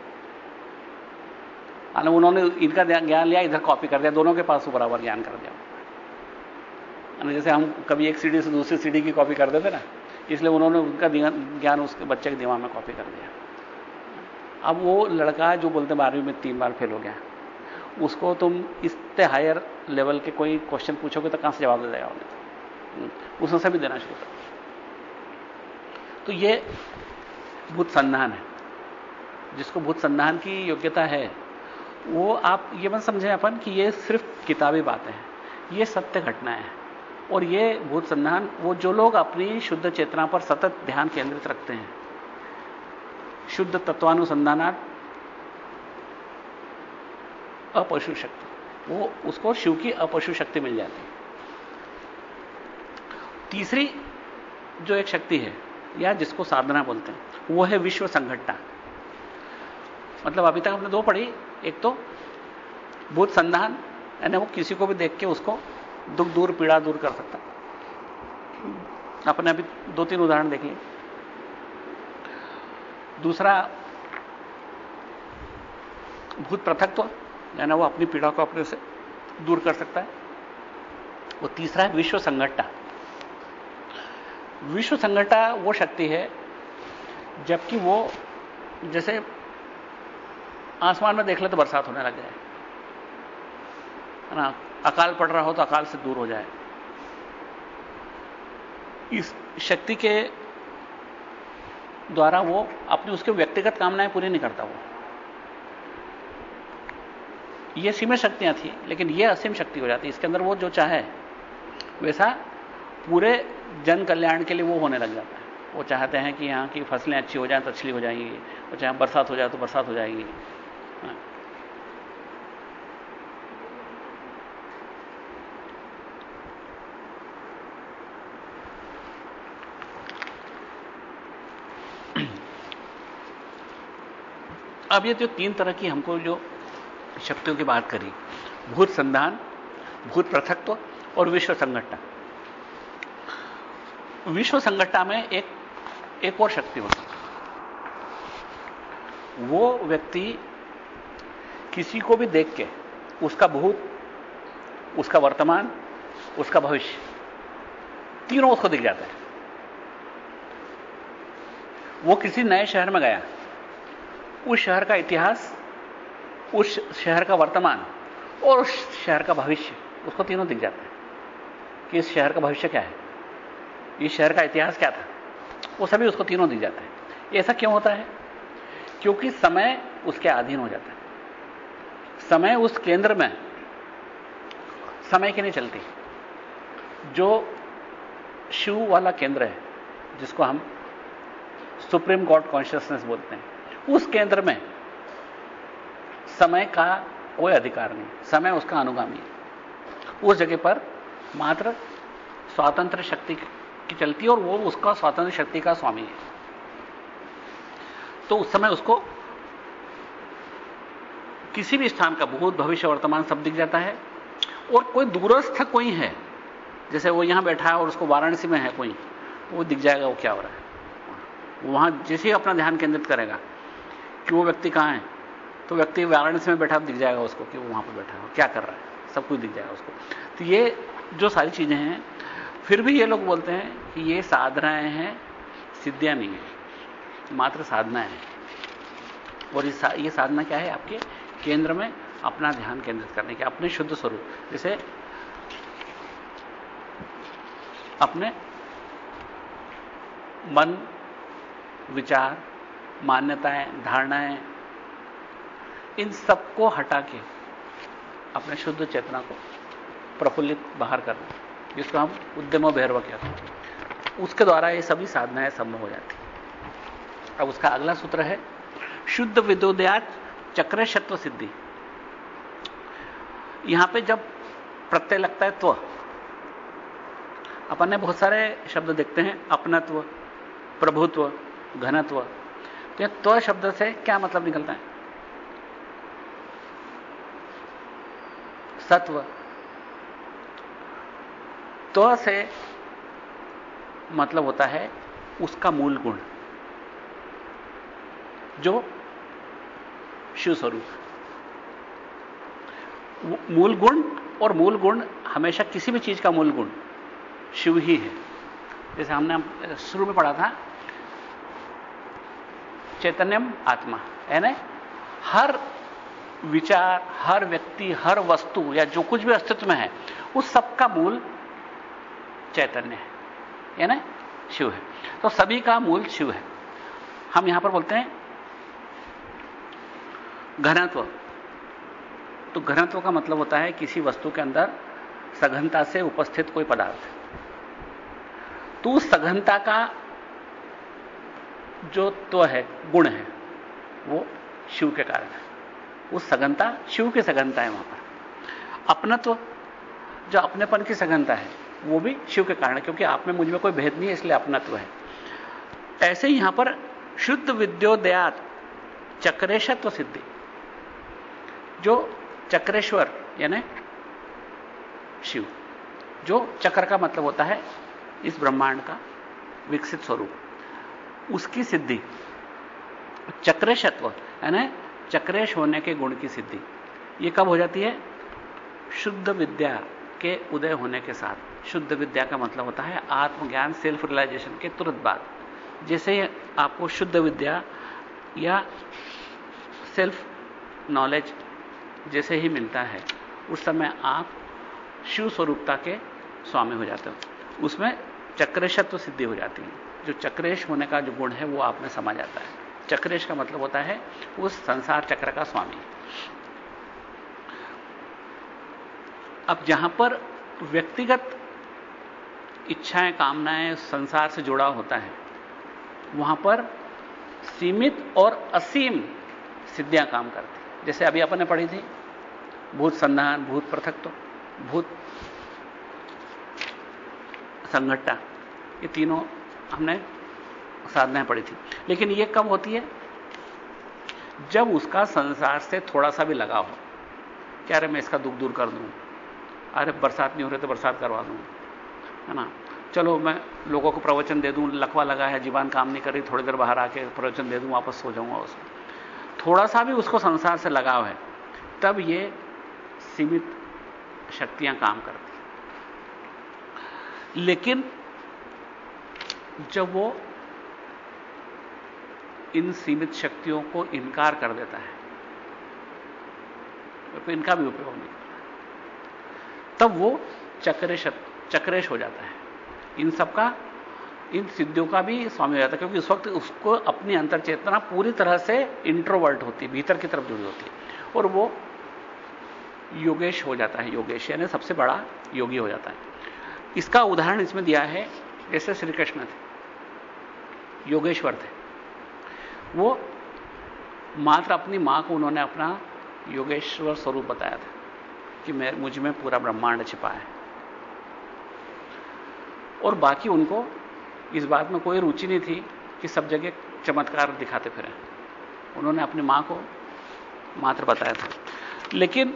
उन्होंने इनका ज्ञान लिया, इधर कॉपी कर दिया, दोनों के पास बराबर ज्ञान कर दिया। जैसे हम कभी एक सीढ़ी से दूसरी सीढ़ी की कॉपी कर देते ना, इसलिए उन्होंने उनका ज्ञान उसके बच्चे के दिमाग में कॉपी कर दिया। अब वो लड़का जो बोलते बारहवीं में तीन बार फेल हो गया, उसको तुम इतने हायर लेवल के कोई क्वेश्चन पूछोगे तो कहाँ से जवाब दे देगा उन्हें? उसमें से भी देना शुरू कर तो ये भूत संधान है। जिसको भूत संधान की योग्यता है, वो आप ये मत समझें अपन कि ये सिर्फ़ किताबी बातें हैं, ये सत्य घटनाएँ हैं। और ये भूत संधान वो जो लोग अपनी शुद्ध चेतना पर सतत ध्यान केंद्रित रखते हैं, शुद्ध तत्वानुसंधानात अपशु शक्ति, वो उसको शिव की अपशु शक्ति मिल जाती है। तीसरी जो एक शक्ति है या जिसको साधना बोलते हैं, वो है विश्व संघटना। मतलब अभी तक हमने दो पढ़ी, एक तो भूत संधान, यानी वो किसी को भी देख के उसको दुख दूर, पीड़ा दूर कर सकता। अपने अभी दो तीन उदाहरण देख लिए दूसरा, भूत पृथकत्व यानी वो अपनी पीड़ा को अपने से दूर कर सकता है। वो तीसरा है विश्व संगठता विश्व संगठता वो शक्ति है, जबकि वो, जैसे आसमान में देख ले तो बरसात होने लग जाए। है ना? अकाल पड़ रहा हो तो अकाल से दूर हो जाए। इस शक्ति के द्वारा वो अपनी उसके व्यक्तिगत कामनाएँ पूरी नहीं करता वो। ये सीमित शक्तियाँ थी, लेकिन ये असीम शक्ति हो जाती। इसके अंदर वो जो चाहे, वैसा पूरे जन कल्याण के लिए वो होने लग जाता है। वो चाहते हैं कि यहाँ की फ़सलें अच्छी हो जाए तो अच्छी हो जाएँगी। और चाहे बरसात हो जाए तो बरसात हो जाएगी। हाँ। अब ये जो तीन तरह की हमको जो शक्तियों की बात करी। भूत संधान, भूत पृथकत्व और विश्व संगठन। विश्व संगठन में एक एक और शक्ति होती वो व्यक्ति किसी को भी देख के, उसका भूत, उसका वर्तमान, उसका भविष्य, तीनों उसको दिख जाता है। वो किसी नए शहर में गया, उस शहर का इतिहास, उस शहर का वर्तमान और उस शहर का भविष्य, उसको तीनों दिख जाता है कि इस शहर का भविष्य क्या है? इस शहर का इतिहास क्या था? वो सभी उसको तीनों दी जाता है। ऐसा क्यों होता है? क्योंकि समय उसके अधीन हो जाता है। समय उस केंद्र में, समय की नहीं चलती। जो शिव वाला केंद्र है, जिसको हम सुप्रीम गॉड कॉन्शियसनेस बोलते हैं, उस केंद्र में समय का कोई अधिकार नहीं। समय उसका अनुगामी है। उस जगह पर मात्र स्वातंत्र शक्ति की चलती है और वो उसका स्वतंत्र शक्ति का स्वामी है। तो उस समय उसको किसी भी स्थान का, भूत, भविष्य, वर्तमान सब दिख जाता है। और कोई दूरस्थ कोई है, जैसे वो यहाँ बैठा है और उसको वाराणसी में है कोई वो दिख जाएगा, वो क्या हो रहा है? वहाँ जैसे ही अपना ध्यान केंद्रित करेगा कि वो व्यक्ति कहाँ है तो व्यक्ति वाराणसी में बैठा दिख जाएगा उसको कि वो वहाँ पर बैठा है। क्या कर रहा है? सब कुछ दिख जाएगा उसको। तो ये जो सारी चीज़ें हैं फिर भी ये लोग बोलते हैं कि ये साधनाएँ हैं, सिद्धियाँ नहीं है मात्र साधनाएँ हैं। और ये साधना क्या है आपके? केंद्र में अपना ध्यान केंद्रित करने के, अपने शुद्ध स्वरूप, जैसे अपने मन, विचार, मान्यताएँ, धारणाएँ, इन सबको हटा के अपने शुद्ध चेतना को प्रफुल्लित बाहर करना। जिसको हम उद्यम भैरव कहते हैं। उसके द्वारा ये सभी साधनाएँ संभव हो जाती अब उसका अगला सूत्र है, शुद्ध विद्योदयात चक्रशत्व सिद्धि। यहाँ पे जब प्रत्यय लगता है त्व, अपन ने बहुत सारे शब्द देखते हैं, अपनत्व, प्रभुत्व, घनत्व। तो यह त्व शब्द से क्या मतलब निकलता है? सत्व। तो से मतलब होता है उसका मूल गुण, जो शिव स्वरूप मूल गुण और मूल गुण हमेशा किसी भी चीज़ का मूल गुण, शिव ही है। जैसे हमने शुरू में पढ़ा था, चैतन्यम आत्मा, है ना? हर विचार, हर व्यक्ति, हर वस्तु या जो कुछ भी अस्तित्व में है, उस सबका मूल चैतन्य है। या ना? शिव है। तो सभी का मूल शिव है। हम यहाँ पर बोलते हैं घनत्व। तो घनत्व का मतलब होता है किसी वस्तु के अंदर सघनता से उपस्थित कोई पदार्थ। तो उस सघनता का जो तो है, गुण है, वो शिव के कारण है। उस सघनता, शिव की सघनता है वहाँ पर। अपनत्व, जो अपनेपन की सघनता है वो भी शिव के कारण, क्योंकि आप में मुझमें कोई भेद नहीं है, इसलिए अपनत्व है। ऐसे ही यहाँ पर शुद्ध विद्योदयात चक्रेशत्व सिद्धि। जो चक्रेश्वर, यानी शिव, जो चक्र का मतलब होता है, इस ब्रह्मांड का विकसित स्वरूप। उसकी सिद्धि, चक्रेशत्व, यानी चक्रेश होने के गुण की सिद्धि, ये कब हो जाती है? शुद्ध विद्या के उदय होने के साथ। शुद्ध विद्या का मतलब होता है आत्मज्ञान सेल्फ रियलाइजेशन के तुरंत बाद। जैसे आपको शुद्ध विद्या या सेल्फ नॉलेज जैसे ही मिलता है, उस समय आप शिव स्वरूपता के स्वामी हो जाते हो। उसमें चक्रेशत्व सिद्धि हो जाती है। जो चक्रेश होने का जो गुण है, वो आप में समा जाता है। चक्रेश का मतलब होता है, उस संसार चक्र का स्वामी। अब जहाँ पर व्यक्तिगत इच्छाएँ, कामनाएँ संसार से जुड़ा होता है, वहाँ पर सीमित और असीम सिद्धियाँ काम करती जैसे अभी अपन ने पढ़ी थी, भूत संधान, भूत पृथक तो भूत संघट्टा ये तीनों हमने साधनाएँ पढ़ी थी। लेकिन ये कब होती है? जब उसका संसार से थोड़ा सा भी लगाव हो। क्या अरे मैं इसका दुख दूर कर दूँ। अरे बरसात नहीं हो रही तो बरसात करवा दूँ है ना? चलो, मैं लोगों को प्रवचन दे दूँ, लकवा लगा है, जीवान काम नहीं कर रही, थोड़ी देर बाहर आके प्रवचन दे दूँ, वापस सो जाऊँगा उसमें। थोड़ा सा भी उसको संसार से लगाव है, तब ये सीमित शक्तियाँ काम करती लेकिन जब वो इन सीमित शक्तियों को इनकार कर देता है तो इनका भी उपयोग नहीं। तब वो चक्रेश चक्रेश हो जाता है। इन सबका, इन सिद्धियों का भी स्वामी हो जाता है, क्योंकि उस वक्त उसको अपनी अंतर चेतना पूरी तरह से इंट्रोवर्ट होती है भीतर की तरफ़ जुड़ी होती। है और वो योगेश हो जाता है, योगेश, यानी सबसे बड़ा योगी हो जाता है। इसका उदाहरण इसमें दिया है, जैसे श्री कृष्ण थे, योगेश्वर थे। वो मात्र अपनी माँ को उन्होंने अपना योगेश्वर स्वरूप बताया था। कि मैं, मुझमें पूरा ब्रह्मांड छिपा है। और बाकी उनको, इस बात में कोई रुचि नहीं थी कि सब जगह चमत्कार दिखाते फिरें। उन्होंने अपनी माँ को मात्र बताया था। लेकिन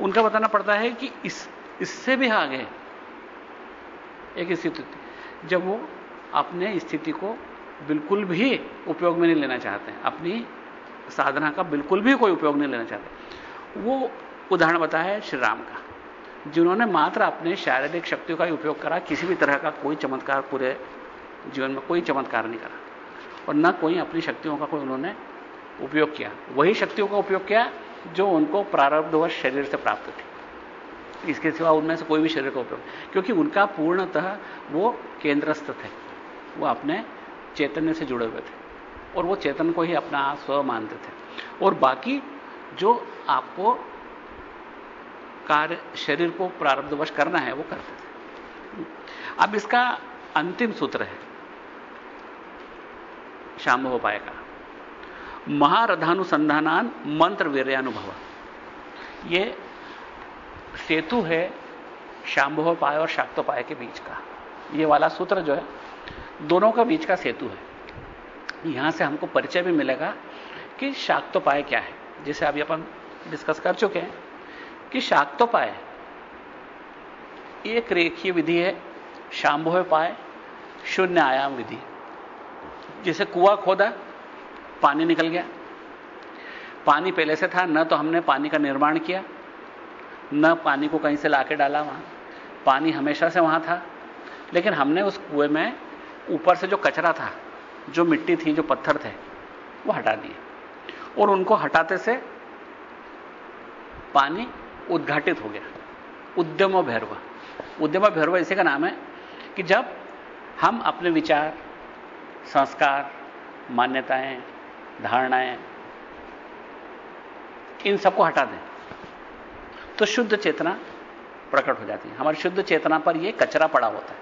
उनका बताना पड़ता है कि इस, इससे भी आगे एक स्थिति जब वो अपने स्थिति को बिल्कुल भी उपयोग में नहीं लेना चाहते अपनी साधना का बिल्कुल भी कोई उपयोग नहीं लेना चाहते। वो उदाहरण बताया श्री राम का, जिन्होंने मात्र अपने शारीरिक शक्तियों का ही उपयोग करा, किसी भी तरह का कोई चमत्कार पूरे जीवन में कोई चमत्कार नहीं करा, और न कोई अपनी शक्तियों का कोई उन्होंने उपयोग किया। वही शक्तियों का उपयोग किया, जो उनको प्रारब्धवश शरीर से प्राप्त थी। इसके सिवा उनमें से कोई भी शरीर का उपयोग क्योंकि उनका पूर्णतः वो केंद्रस्थ थे, वो अपने चैतन्य से जुड़े हुए थे, और वो चेतन को ही अपना स्व मानते थे। और बाकी जो आपको कार्य शरीर को प्रारब्धवश करना है, वो करते थे अब इसका अंतिम सूत्र है शाम्भोपाय का महारथानुसंधानान मंत्र वीर्यानुभव। ये सेतु है शाम्भोपाय और शाक्तोपाय के बीच का। ये वाला सूत्र जो है, दोनों का बीच का सेतु है। यहाँ से हमको परिचय भी मिलेगा कि शाक्तोपाय क्या है, जिसे अभी अपन डिस्कस कर चुके हैं। कि शाक तो पाए। एक रेखीय विधि है शांभव पाए, शून्य आयाम विधि। जैसे कुआ खोदा, पानी निकल गया। पानी पहले से था, न तो हमने पानी का निर्माण किया, न पानी को कहीं से लाके डाला वहाँ। पानी हमेशा से वहाँ था, लेकिन हमने उस कुएँ में ऊपर से जो कचरा था, जो मिट्टी थी, जो पत्थर थे, वो हटा दिए। और उनको हटाते से पानी उद्घाटित हो गया। उद्यम भैरव। उद्यम भैरव इसी का नाम है कि जब हम अपने विचार, संस्कार, मान्यताएँ, धारणाएँ, इन सबको हटा दें तो शुद्ध चेतना प्रकट हो जाती है। हमारी शुद्ध चेतना पर यह कचरा पड़ा होता है।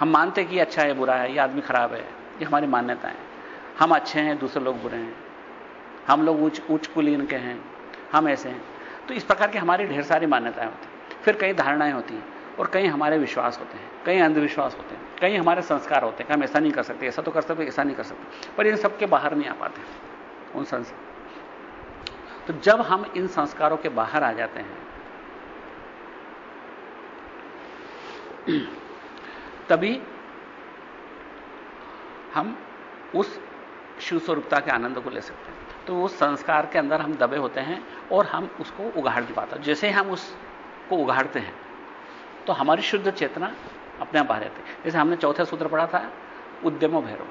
हम मानते कि अच्छा है, बुरा है, ये आदमी खराब है, ये हमारी मान्यता है। हम अच्छे हैं, दूसरे लोग बुरे हैं। हम लोग उच्च उच्च कुलीन के हैं। हम ऐसे हैं। तो इस प्रकार की हमारी ढेर सारी मान्यताएँ होती हैं। फिर कई धारणाएँ होती हैं और कई हमारे विश्वास होते हैं, कई अंधविश्वास होते हैं, कई हमारे संस्कार होते हैं हम ऐसा नहीं कर सकते, ऐसा तो कर सकते, ऐसा नहीं कर सकते। पर इन सबके बाहर नहीं आ पाते, उन संस्कार तो जब हम इन संस्कारों के बाहर आ जाते हैं, तभी हम उस शिव स्वरूपता के आनंद को ले सकते हैं। तो उस संस्कार के अंदर हम दबे होते हैं और हम उसको उगाड़ नहीं पाते। जैसे हम उसको उगाड़ते हैं तो हमारी शुद्ध चेतना अपने आप आती है। जैसे हमने चौथा सूत्र पढ़ा था, उद्यमो भैरव।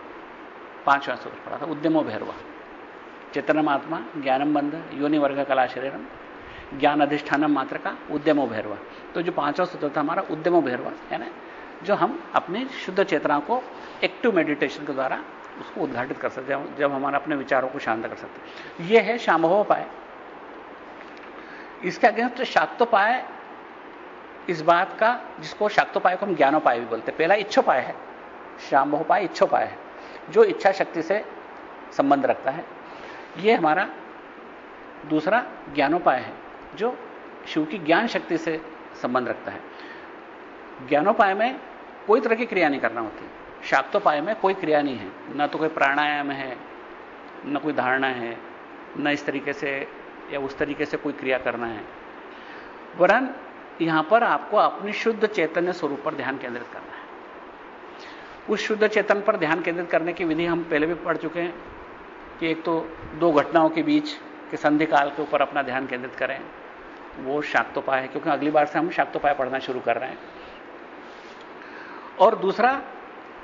पांचवा सूत्र पढ़ा था, उद्यमो भैरव। चेतनमात्मा ज्ञानम बंध, योनि वर्ग कला शरीरम, ज्ञान अधिष्ठानम मात्र का उद्यमो भैरव। तो जो पांचवा सूत्र था हमारा उद्यमो भैरव है ना जो हम अपनी शुद्ध चेतना को एक्टिव मेडिटेशन के द्वारा उसको उद्घाटित कर सकते हैं, जब हमारे अपने विचारों को शांत कर सकते हैं। यह है शाम्भवोपाय। इसके अगेंस्ट शाक्तोपाय इस बात का, जिसको शाक्तोपाय को हम ज्ञानोपाय भी बोलते हैं। पहला इच्छोपाय है शाम्भोपाय इच्छोपाय है, जो इच्छा शक्ति से संबंध रखता है। यह हमारा दूसरा ज्ञानोपाय है, जो शिव की ज्ञान शक्ति से संबंध रखता है। ज्ञानोपाय में कोई तरह की क्रिया नहीं करना होती। शाक्तोपाय में कोई क्रिया नहीं है। ना तो कोई प्राणायाम है, न कोई धारणा है, न इस तरीके से या उस तरीके से कोई क्रिया करना है। वरन यहाँ पर आपको अपनी शुद्ध चैतन्य स्वरूप पर ध्यान केंद्रित करना है। उस शुद्ध चेतन पर ध्यान केंद्रित करने की विधि हम पहले भी पढ़ चुके हैं कि एक तो दो घटनाओं के बीच के संधि काल के ऊपर अपना ध्यान केंद्रित करें। वो शाक्तोपाय है, क्योंकि अगली बार से हम शाक्तोपाय पढ़ना शुरू कर रहे हैं। और दूसरा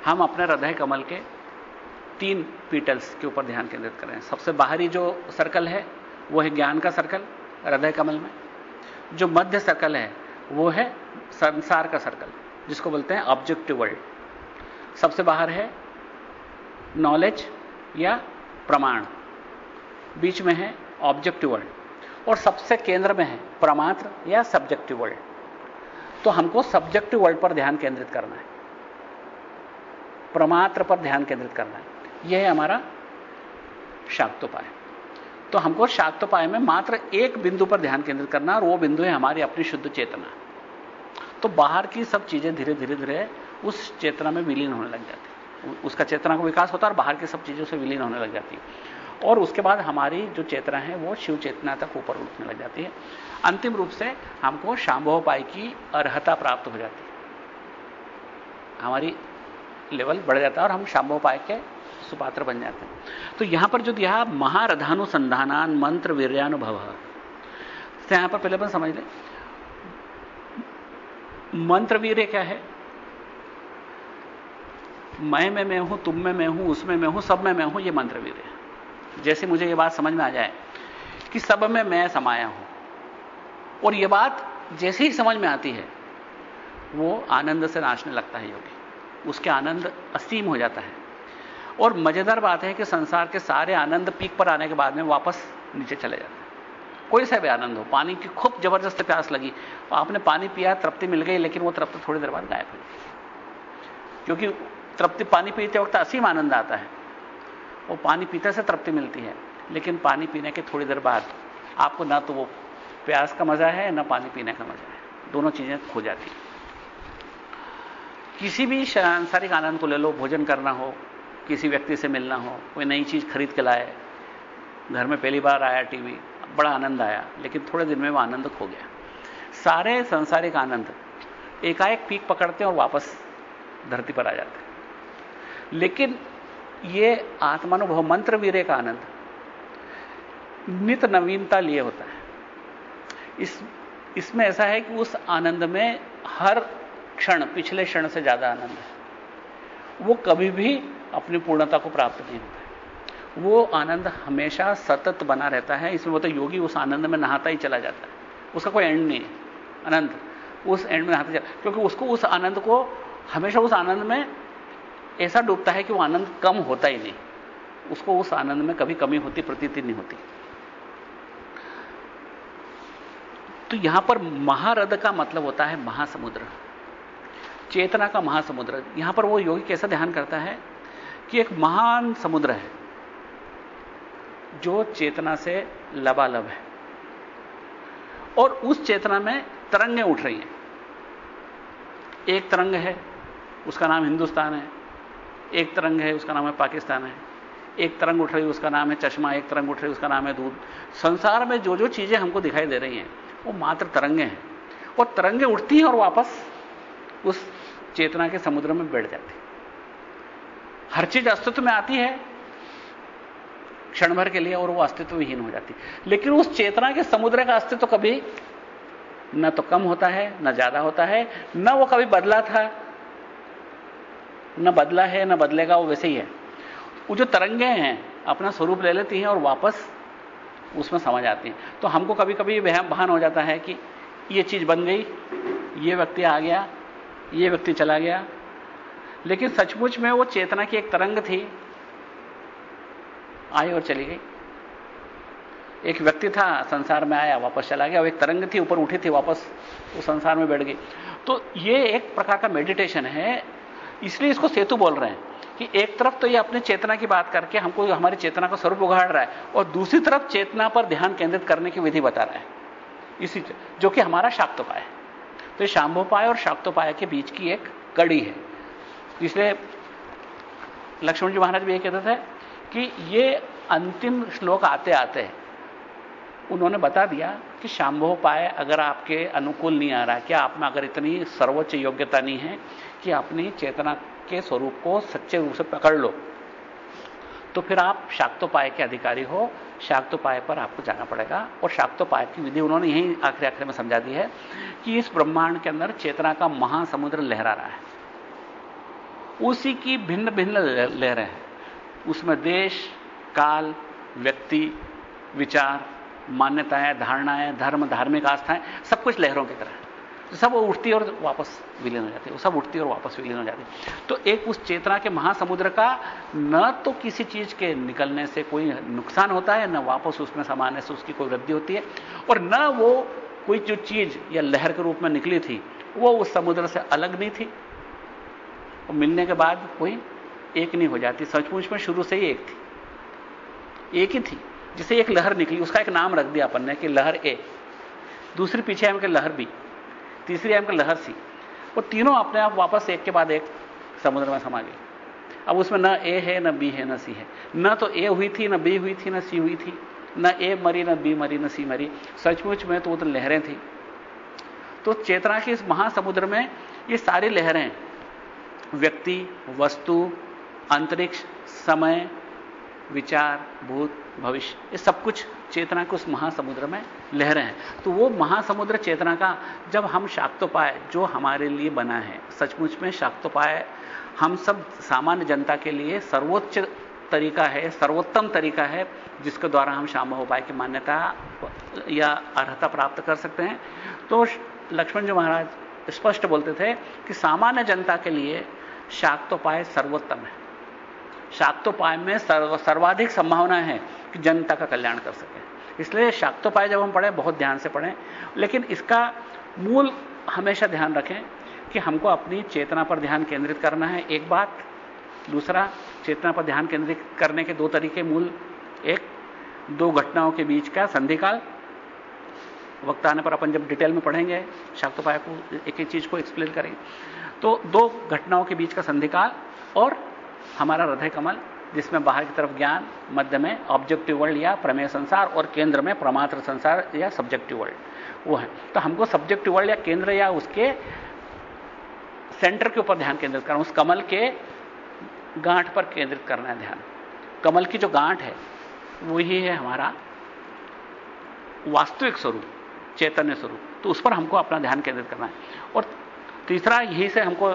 हम अपने हृदय कमल के तीन पीटल्स के ऊपर ध्यान केंद्रित करें सबसे बाहरी जो सर्कल है, वो है ज्ञान का सर्कल हृदय कमल में। जो मध्य सर्कल है, वो है संसार का सर्कल जिसको बोलते हैं ऑब्जेक्टिव वर्ल्ड सबसे बाहर है नॉलेज या प्रमाण। बीच में है ऑब्जेक्टिव वर्ल्ड और सबसे केंद्र में है प्रमात्र या सब्जेक्टिव वर्ल्ड तो हमको सब्जेक्टिव वर्ल्ड पर ध्यान केंद्रित करना है। प्रमात्र पर ध्यान केंद्रित करना है। यह है हमारा शाक्तोपाय। तो हमको शाक्तोपाय में मात्र एक बिंदु पर ध्यान केंद्रित करना और वो बिंदु है हमारी अपनी शुद्ध चेतना। तो बाहर की सब चीज़ें धीरे धीरे धीरे उस चेतना में विलीन होने लग जाती उसका चेतना का विकास होता है और बाहर की सब चीज़ों से विलीन होने लग जाती है। और उसके बाद हमारी जो चेतना है वो शिव चेतना तक ऊपर उठने लग जाती है। अंतिम रूप से हमको शांभोपाय की अर्हता प्राप्त हो जाती है। हमारी लेवल बढ़ जाता है और हम शाम्भोपाय के सुपात्र बन जाते हैं। तो यहाँ पर जो दिया, महारथानुसंधानान मंत्र वीर्यानुभव। तो यहाँ पर पहले अपन समझ लें। मंत्र वीर्य क्या है? मैं में मैं हूँ, तुम में मैं हूँ, उसमें मैं हूँ, सब में मैं हूँ यह मंत्र वीर्य है। जैसे मुझे यह बात समझ में आ जाए कि सब में मैं समाया हूँ। और यह बात जैसे ही समझ में आती है, वो आनंद से नाचने लगता है योगी। उसके आनंद असीम हो जाता है। और मज़ेदार बात है कि संसार के सारे आनंद पीक पर आने के बाद में वापस नीचे चले जाते हैं। कोई सा भी आनंद हो, पानी की खूब ज़बरदस्त प्यास लगी, आपने पानी पिया, तृप्ति मिल गई, लेकिन वो तृप्ति थोड़ी देर बाद गायब हो क्योंकि तृप्ति पानी पीते वक्त असीम आनंद आता है। वो पानी पीते से तृप्ति मिलती है, लेकिन पानी पीने के थोड़ी देर बाद आपको ना तो वो प्यास का मज़ा है, ना पानी पीने का मज़ा है। दोनों चीज़ें खो जाती हैं। किसी भी सांसारिक आनंद को ले लो, भोजन करना हो, किसी व्यक्ति से मिलना हो, कोई नई चीज़ खरीद के लाए। घर में पहली बार आया टीवी, बड़ा आनंद आया, लेकिन थोड़े दिन में वो आनंद खो गया। सारे सांसारिक आनंद एकाएक पीक पकड़ते हैं और वापस धरती पर आ जाते हैं। लेकिन ये आत्मानुभव मंत्र वीरे का आनंद। नित नवीनता लिए होता है। इस इसमें ऐसा है कि उस आनंद में हर क्षण, पिछले क्षण से ज़्यादा आनंद है। वो कभी भी अपनी पूर्णता को प्राप्त नहीं होता है। वो आनंद हमेशा सतत बना रहता है। इसमें वो तो योगी उस आनंद में नहाता ही चला जाता है। उसका कोई एंड नहीं है। अनंत। उस एंड में नहाता चला क्योंकि उसको उस आनंद को हमेशा उस आनंद में ऐसा डूबता है कि वो आनंद कम होता ही नहीं। उसको उस आनंद में कभी कमी होती, प्रतीति नहीं होती। तो यहाँ पर महारद का मतलब होता है महासमुद्र। चेतना का महासमुद्र। यहाँ पर वो योगी कैसा ध्यान करता है कि एक महान समुद्र है, जो चेतना से लबालब है। और उस चेतना में तरंगें उठ रही हैं। एक तरंग है, उसका नाम हिंदुस्तान है। एक तरंग है, उसका नाम है पाकिस्तान है। एक तरंग उठ रही है उसका नाम है चश्मा। एक तरंग उठ रही है उसका नाम है दूध। संसार में जो जो चीज़ें हमको दिखाई दे रही हैं, वो मात्र तरंगे हैं। और तरंगे उठती हैं और वापस उस चेतना के समुद्र में बैठ जाती हर चीज़ अस्तित्व में आती है क्षण भर के लिए और वो अस्तित्वहीन हो जाती लेकिन उस चेतना के समुद्र का अस्तित्व कभी न तो कम होता है, न ज़्यादा होता है, न वो कभी बदला था, न बदला है, न बदलेगा, वो वैसे ही है। वो जो तरंगे हैं, अपना स्वरूप ले लेती हैं और वापस उसमें समझ आती हैं। तो हमको कभी कभी वहम भान हो जाता है कि ये चीज़ बन गई, ये व्यक्ति आ गया ये व्यक्ति चला गया। लेकिन सचमुच में वो चेतना की एक तरंग थी। आई और चली गई। एक व्यक्ति था, संसार में आया, वापस चला गया। और एक तरंग थी, ऊपर उठी थी, वापस वो संसार में बैठ गई। तो ये एक प्रकार का मेडिटेशन है। इसलिए इसको सेतु बोल रहे हैं कि एक तरफ़ तो ये अपने चेतना की बात करके हमको, हमारी चेतना का स्वरूप उगाड़ रहा है और दूसरी तरफ़ चेतना पर ध्यान केंद्रित करने की विधि बता रहा है। इसी जो कि हमारा शाक्तोपाय है। तो शांभोपाय और शाक्तोपाय के बीच की एक कड़ी है। इसलिए लक्ष्मण जी महाराज भी ये कहते थे कि ये अंतिम श्लोक आते आते उन्होंने बता दिया कि शांभोपाय अगर आपके अनुकूल नहीं आ रहा, क्या आप में अगर इतनी सर्वोच्च योग्यता नहीं है कि अपनी चेतना के स्वरूप को सच्चे रूप से पकड़ लो तो फिर आप शाक्तोपाय के अधिकारी हो। शाक्तोपाय पर आपको जाना पड़ेगा और शाक्तोपाय की विधि उन्होंने यही आखिरी आखिरी में समझा दी है कि इस ब्रह्मांड के अंदर चेतना का महासमुद्र लहरा रहा है। उसी की भिन्न भिन्न लहरें हैं। उसमें देश, काल, व्यक्ति, विचार, मान्यताएँ, धारणाएँ, धर्म, धार्मिक आस्थाएँ, सब कुछ लहरों की तरह तो सब वो उठती और वापस विलीन हो जाती है। सब उठती और वापस विलीन हो जाती तो एक उस चेतना के महासमुद्र का न तो किसी चीज़ के निकलने से कोई नुकसान होता है, न वापस उसमें समाने से उसकी कोई वृद्धि होती है और न वो कोई जो चीज़ या लहर के रूप में निकली थी, वो उस समुद्र से अलग नहीं थी। और मिलने के बाद कोई एक नहीं हो जाती। सचमुच में शुरू से ही एक थी। एक ही थी जिसे एक लहर निकली। उसका एक नाम रख दिया अपन ने कि लहर ए। दूसरी पीछे हम के लहर बी। तीसरी एम के लहर सी। वो तीनों अपने आप वापस एक के बाद एक समुद्र में समा गई अब उसमें न ए है, न बी है, न सी है। न तो ए हुई थी, न बी हुई थी, न सी हुई थी। न ए मरी, न बी मरी, न सी मरी। सचमुच में तो वो तो लहरें थी। तो चेतना के इस महासमुद्र में ये सारी लहरें, व्यक्ति, वस्तु, अंतरिक्ष, समय, विचार, भूत, भविष्य, ये सब कुछ चेतना के उस महासमुद्र में लहरें हैं। तो वो महासमुद्र चेतना का जब हम शाक्तोपाय, जो हमारे लिए बना है, सचमुच में शाक्तोपाय, हम सब सामान्य जनता के लिए सर्वोच्च तरीका है सर्वोत्तम तरीका है जिसके द्वारा हम श्याम उपाय की मान्यता या अर्हता प्राप्त कर सकते हैं। तो लक्ष्मण जी महाराज स्पष्ट बोलते थे कि सामान्य जनता के लिए शाक्तोपाय सर्वोत्तम है। शाक्तोपाय में सर्व, सर्वाधिक संभावना है कि जनता का कल्याण कर सके। इसलिए शाक्तोपाय जब हम पढ़ें बहुत ध्यान से पढ़ें लेकिन इसका मूल हमेशा ध्यान रखें कि हमको अपनी चेतना पर ध्यान केंद्रित करना है एक बात। दूसरा चेतना पर ध्यान केंद्रित करने के दो तरीके मूल। एक, दो घटनाओं के बीच का संधिकाल। वक्त आने पर अपन जब डिटेल में पढ़ेंगे, शाक्तोपाय को एक एक चीज़ को एक्सप्लेन करेंगे। तो दो घटनाओं के बीच का संधिकाल और हमारा हृदय कमल, जिसमें बाहर की तरफ़ ज्ञान, मध्य में ऑब्जेक्टिव वर्ल्ड या प्रमेय संसार और केंद्र में प्रमात्र संसार या सब्जेक्टिव वर्ल्ड वो है। तो हमको सब्जेक्टिव वर्ल्ड या केंद्र या उसके सेंटर के ऊपर ध्यान केंद्रित करना उस कमल के गांठ पर केंद्रित करना है ध्यान। कमल की जो गांठ है वही है हमारा वास्तविक स्वरूप, चैतन्य स्वरूप। तो उस पर हमको अपना ध्यान केंद्रित करना है। और तीसरा, यही से हमको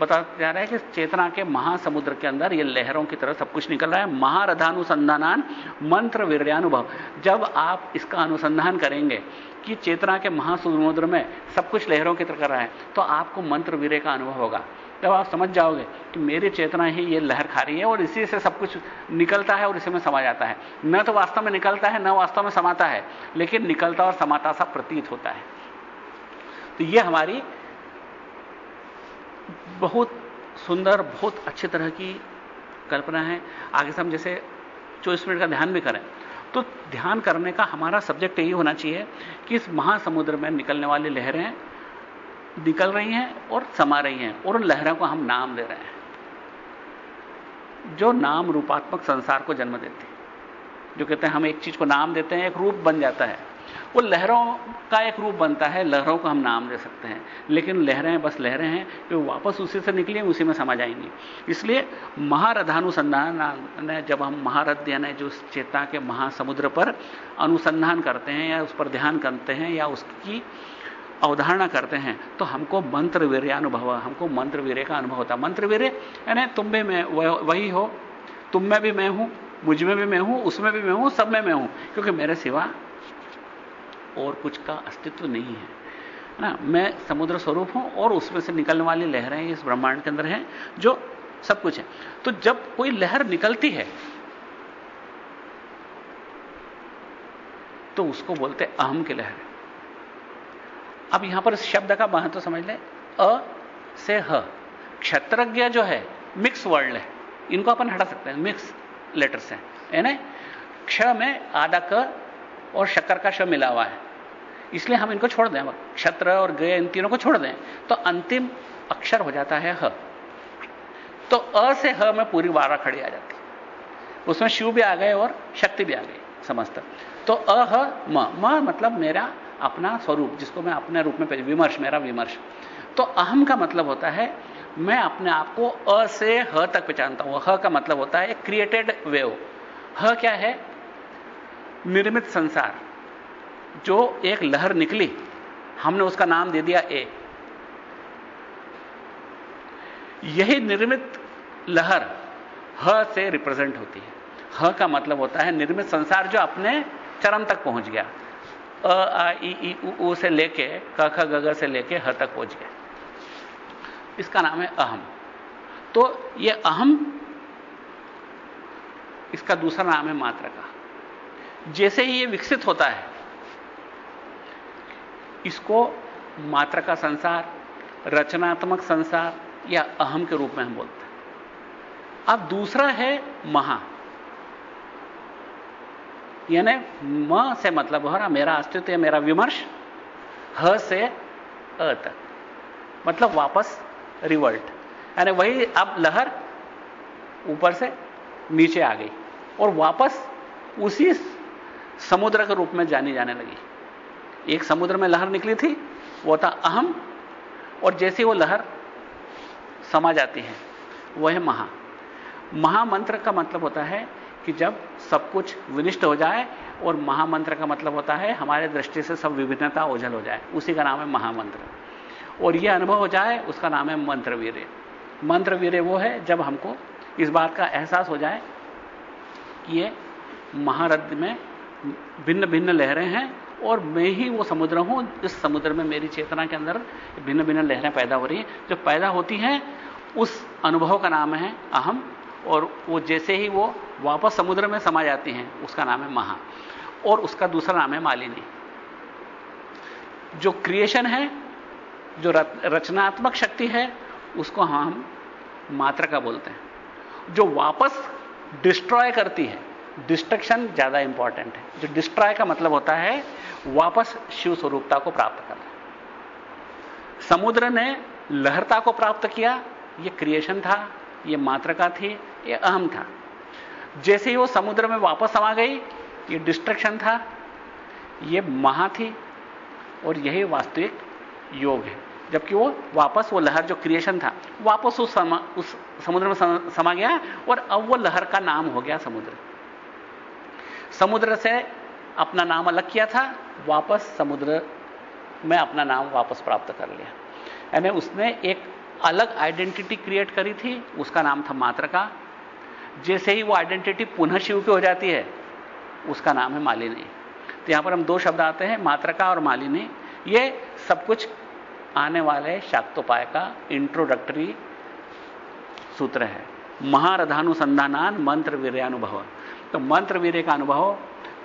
बता जा रहा है कि चेतना के महासमुद्र के अंदर, ये लहरों की तरह सब कुछ निकल रहा है। महारथानुसंधान, मंत्र वीर्यानुभव। जब आप इसका अनुसंधान करेंगे कि चेतना के महासमुद्र में सब कुछ लहरों की तरह कर रहा है तो आपको मंत्र वीर्य का अनुभव होगा। जब आप समझ जाओगे कि मेरी चेतना ही ये लहर खा रही है और इसी से सब कुछ निकलता है और इसी में समा जाता है। न तो वास्तव में निकलता है, न वास्तव में समाता है, लेकिन निकलता और समाता सा प्रतीत होता है। तो ये हमारी बहुत सुंदर, बहुत अच्छी तरह की कल्पना है। आगे से हम जैसे चौबीस मिनट का ध्यान भी करें तो ध्यान करने का हमारा सब्जेक्ट यही होना चाहिए कि इस महासमुद्र में निकलने वाली लहरें निकल रही हैं और समा रही हैं और उन लहरों को हम नाम दे रहे हैं। जो नाम रूपात्मक संसार को जन्म देते हैं। जो कहते हैं हम एक चीज़ को नाम देते हैं, एक रूप बन जाता है। वो लहरों का एक रूप बनता है, लहरों को हम नाम दे सकते हैं। लेकिन लहरें बस लहरें हैं कि वापस उसी से निकली उसी में समा जाएँगी। इसलिए महारथानुसंधान जब हम महारथ यानी जो चेतना के महासमुद्र पर अनुसंधान करते हैं या उस पर ध्यान करते हैं या उसकी अवधारणा करते हैं तो हमको मंत्र वीर्यानुभव हमको मंत्र वीर्य का अनुभव होता मंत्र वीर्य यानी तुम भी मैं, वही हो। तुम में भी मैं हूँ, मुझमें भी मैं हूँ, उसमें भी मैं हूँ, सब में मैं हूँ, क्योंकि मेरे सिवा और कुछ का अस्तित्व नहीं है। ना? मैं समुद्र स्वरूप हूँ और उसमें से निकलने वाली लहरें इस ब्रह्मांड के अंदर हैं, जो सब कुछ है। तो जब कोई लहर निकलती है तो उसको बोलते अहम की लहर। अब यहाँ पर शब्द का महत्व तो समझ ले। अ से ह। क्षत्रज्ञ जो है मिक्स वर्ड है। इनको अपन हटा सकते हैं मिक्स लेटर्स हैं। यानी क्ष में आधा क और शक्कर का श मिला हुआ है। इसलिए हम इनको छोड़ दें। क्षत्र और गय इन तीनों को छोड़ दें तो अंतिम अक्षर हो जाता है ह। तो अ से ह में पूरी वारा खड़ी आ जाती है। उसमें शिव भी आ गए और शक्ति भी आ गई, समस्त। तो अह म मतलब मेरा अपना स्वरूप, जिसको मैं अपने रूप में विमर्श, मेरा विमर्श। तो अहम का मतलब होता है, मैं अपने आप को अ से ह तक पहचानता हूँ। ह का मतलब होता है क्रिएटेड वेव ह क्या है? निर्मित संसार। जो एक लहर निकली, हमने उसका नाम दे दिया ए यही निर्मित लहर ह से रिप्रेजेंट होती है। ह का मतलब होता है निर्मित संसार जो अपने चरम तक पहुँच गया। अ आ ई ई उ, उ से लेके क ख ग से लेके ह तक पहुँच गया इसका नाम है अहम। तो यह अहम इसका दूसरा नाम है मात्र का। जैसे ही यह विकसित होता है इसको मात्र का संसार रचनात्मक संसार या अहम के रूप में हम बोलते हैं। अब दूसरा है महा। यानी म से मतलब हो रहा, मेरा अस्तित्व या मेरा विमर्श, ह से अ तक। मतलब वापस रिवर्ट। यानी वही अब लहर ऊपर से नीचे आ गई और वापस उसी समुद्र के रूप में जानी जाने लगी। एक समुद्र में लहर निकली थी, वो था अहम, और जैसी वो लहर समा जाती है, वह महा। महामंत्र का मतलब होता है कि जब सब कुछ विनिष्ट हो जाए और महामंत्र का मतलब होता है, हमारे दृष्टि से सब विभिन्नता ओझल हो जाए। उसी का नाम है महामंत्र। और यह अनुभव हो जाए, उसका नाम है मंत्रवीर्य। मंत्रवीर्य वो है जब हमको इस बात का एहसास हो जाए कि ये महारथ में भिन्न भिन्न लहरें हैं और मैं ही वो समुद्र हूँ, इस समुद्र में मेरी चेतना के अंदर भिन्न भिन्न लहरें पैदा हो रही हैं। जो पैदा होती हैं, उस अनुभव का नाम है अहम और वो जैसे ही वो वापस समुद्र में समा जाती हैं, उसका नाम है महा। और उसका दूसरा नाम है मालिनी। जो क्रिएशन है, जो रचनात्मक शक्ति है, उसको हम मात्रा का बोलते हैं। जो वापस डिस्ट्रॉय करती है डिस्ट्रक्शन ज़्यादा इंपॉर्टेंट है। जो डिस्ट्रॉय का मतलब होता है, वापस शिव स्वरूपता को प्राप्त करना। समुद्र ने लहरता को प्राप्त किया, ये क्रिएशन था, ये मात्रका थी ये अहम था। जैसे ही वो समुद्र में वापस आ गई ये डिस्ट्रक्शन था ये महा थी और यही वास्तविक योग है। जबकि वो वापस वो लहर जो क्रिएशन था वापस उस समा, उस समुद्र में समा गया और अब वो लहर का नाम हो गया समुद्र। समुद्र से अपना नाम अलग किया था वापस समुद्र में अपना नाम वापस प्राप्त कर लिया। यानी उसने एक अलग आइडेंटिटी क्रिएट करी थी उसका नाम था मात्रका जैसे ही वो आइडेंटिटी पुनः शिव की हो जाती है, उसका नाम है मालिनी। तो यहाँ पर हम दो शब्द आते हैं, मात्रका और मालिनी। ये सब कुछ आने वाले शाक्तोपाय का इंट्रोडक्टरी सूत्र है। महारधानुसंधानान मंत्र वीर्यानुभव तो मंत्र वीर्य का अनुभव,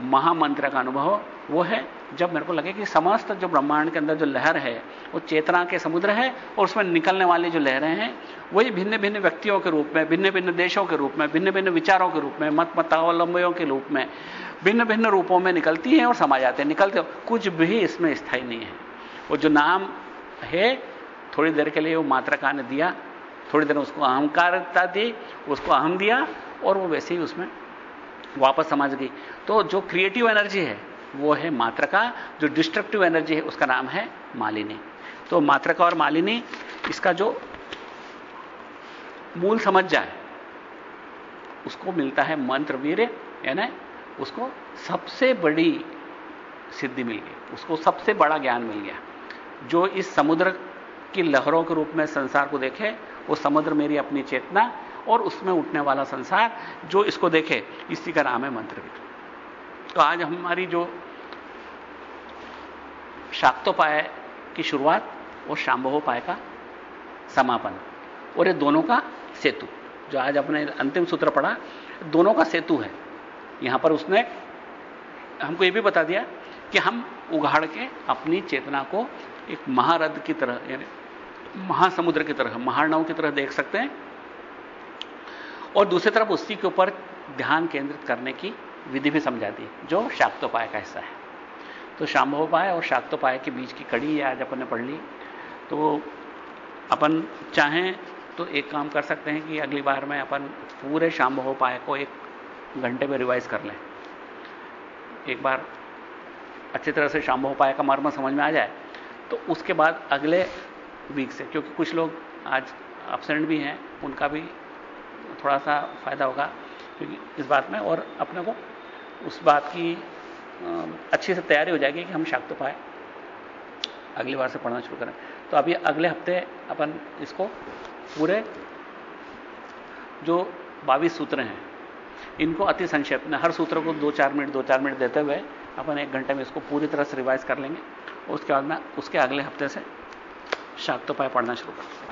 महामंत्र का अनुभव, वो है जब मेरे को लगे कि समस्त जो ब्रह्मांड के अंदर जो लहर है, वो चेतना के समुद्र है और उसमें निकलने वाली जो लहरें हैं, वही भिन्न भिन्न व्यक्तियों के रूप में भिन्न भिन्न देशों के रूप में भिन्न भिन्न विचारों के रूप में मत मतावलंबियों के रूप में भिन्न भिन्न रूपों में निकलती हैं और समा जाते हैं, निकलते कुछ भी इसमें स्थायी नहीं है। वो जो नाम है, थोड़ी देर के लिए वो मात्रका ने दिया, थोड़ी देर उसको अहंकारता दी, उसको अहम दिया और वो वैसे ही उसमें वापस समझ गई। तो जो क्रिएटिव एनर्जी है वो है मात्रका, जो डिस्ट्रक्टिव एनर्जी है, उसका नाम है मालिनी। तो मात्रका और मालिनी, इसका जो मूल समझ जाए, उसको मिलता है मंत्र वीर यानी उसको सबसे बड़ी सिद्धि मिल गई, उसको सबसे बड़ा ज्ञान मिल गया। जो इस समुद्र की लहरों के रूप में संसार को देखे, वो समुद्र मेरी अपनी चेतना और उसमें उठने वाला संसार, जो इसको देखे, इसी का नाम है मंत्रवीर। तो आज हमारी जो शाक्तोपाय की शुरुआत और शांभवोपाय का समापन और ये दोनों का सेतु, जो आज अपने अंतिम सूत्र पढ़ा, दोनों का सेतु है। यहाँ पर उसने हमको यह भी बता दिया कि हम उघाड़ के अपनी चेतना को एक महारथ की तरह, यानी महासमुद्र की तरह महानव की तरह देख सकते हैं। और दूसरी तरफ़ उसी के ऊपर ध्यान केंद्रित करने की विधि भी समझा दी जो शाक्तोपाय का हिस्सा है। तो शाम्भोपाय और शाक्तोपाय के बीच की कड़ी आज अपन ने पढ़ ली। तो अपन चाहें तो एक काम कर सकते हैं कि अगली बार में अपन पूरे शाम्भोपाय को एक घंटे में रिवाइज कर लें। एक बार अच्छी तरह से शाम्भोपाय का मर्म समझ में आ जाए तो उसके बाद अगले वीक से, क्योंकि कुछ लोग आज अपसेंट भी हैं, उनका भी थोड़ा सा फ़ायदा होगा, क्योंकि इस बात में और अपने को उस बात की अच्छी से तैयारी हो जाएगी कि हम शाक्त पाए अगली बार से पढ़ना शुरू करें। तो अभी अगले हफ़्ते अपन इसको पूरे जो बाईस सूत्र हैं, इनको अति संक्षेप में, हर सूत्र को दो चार मिनट, दो चार मिनट देते हुए अपन एक घंटे में इसको पूरी तरह से रिवाइज कर लेंगे। उसके बाद में उसके अगले हफ़्ते से शाक्तोपाय पढ़ना शुरू करें।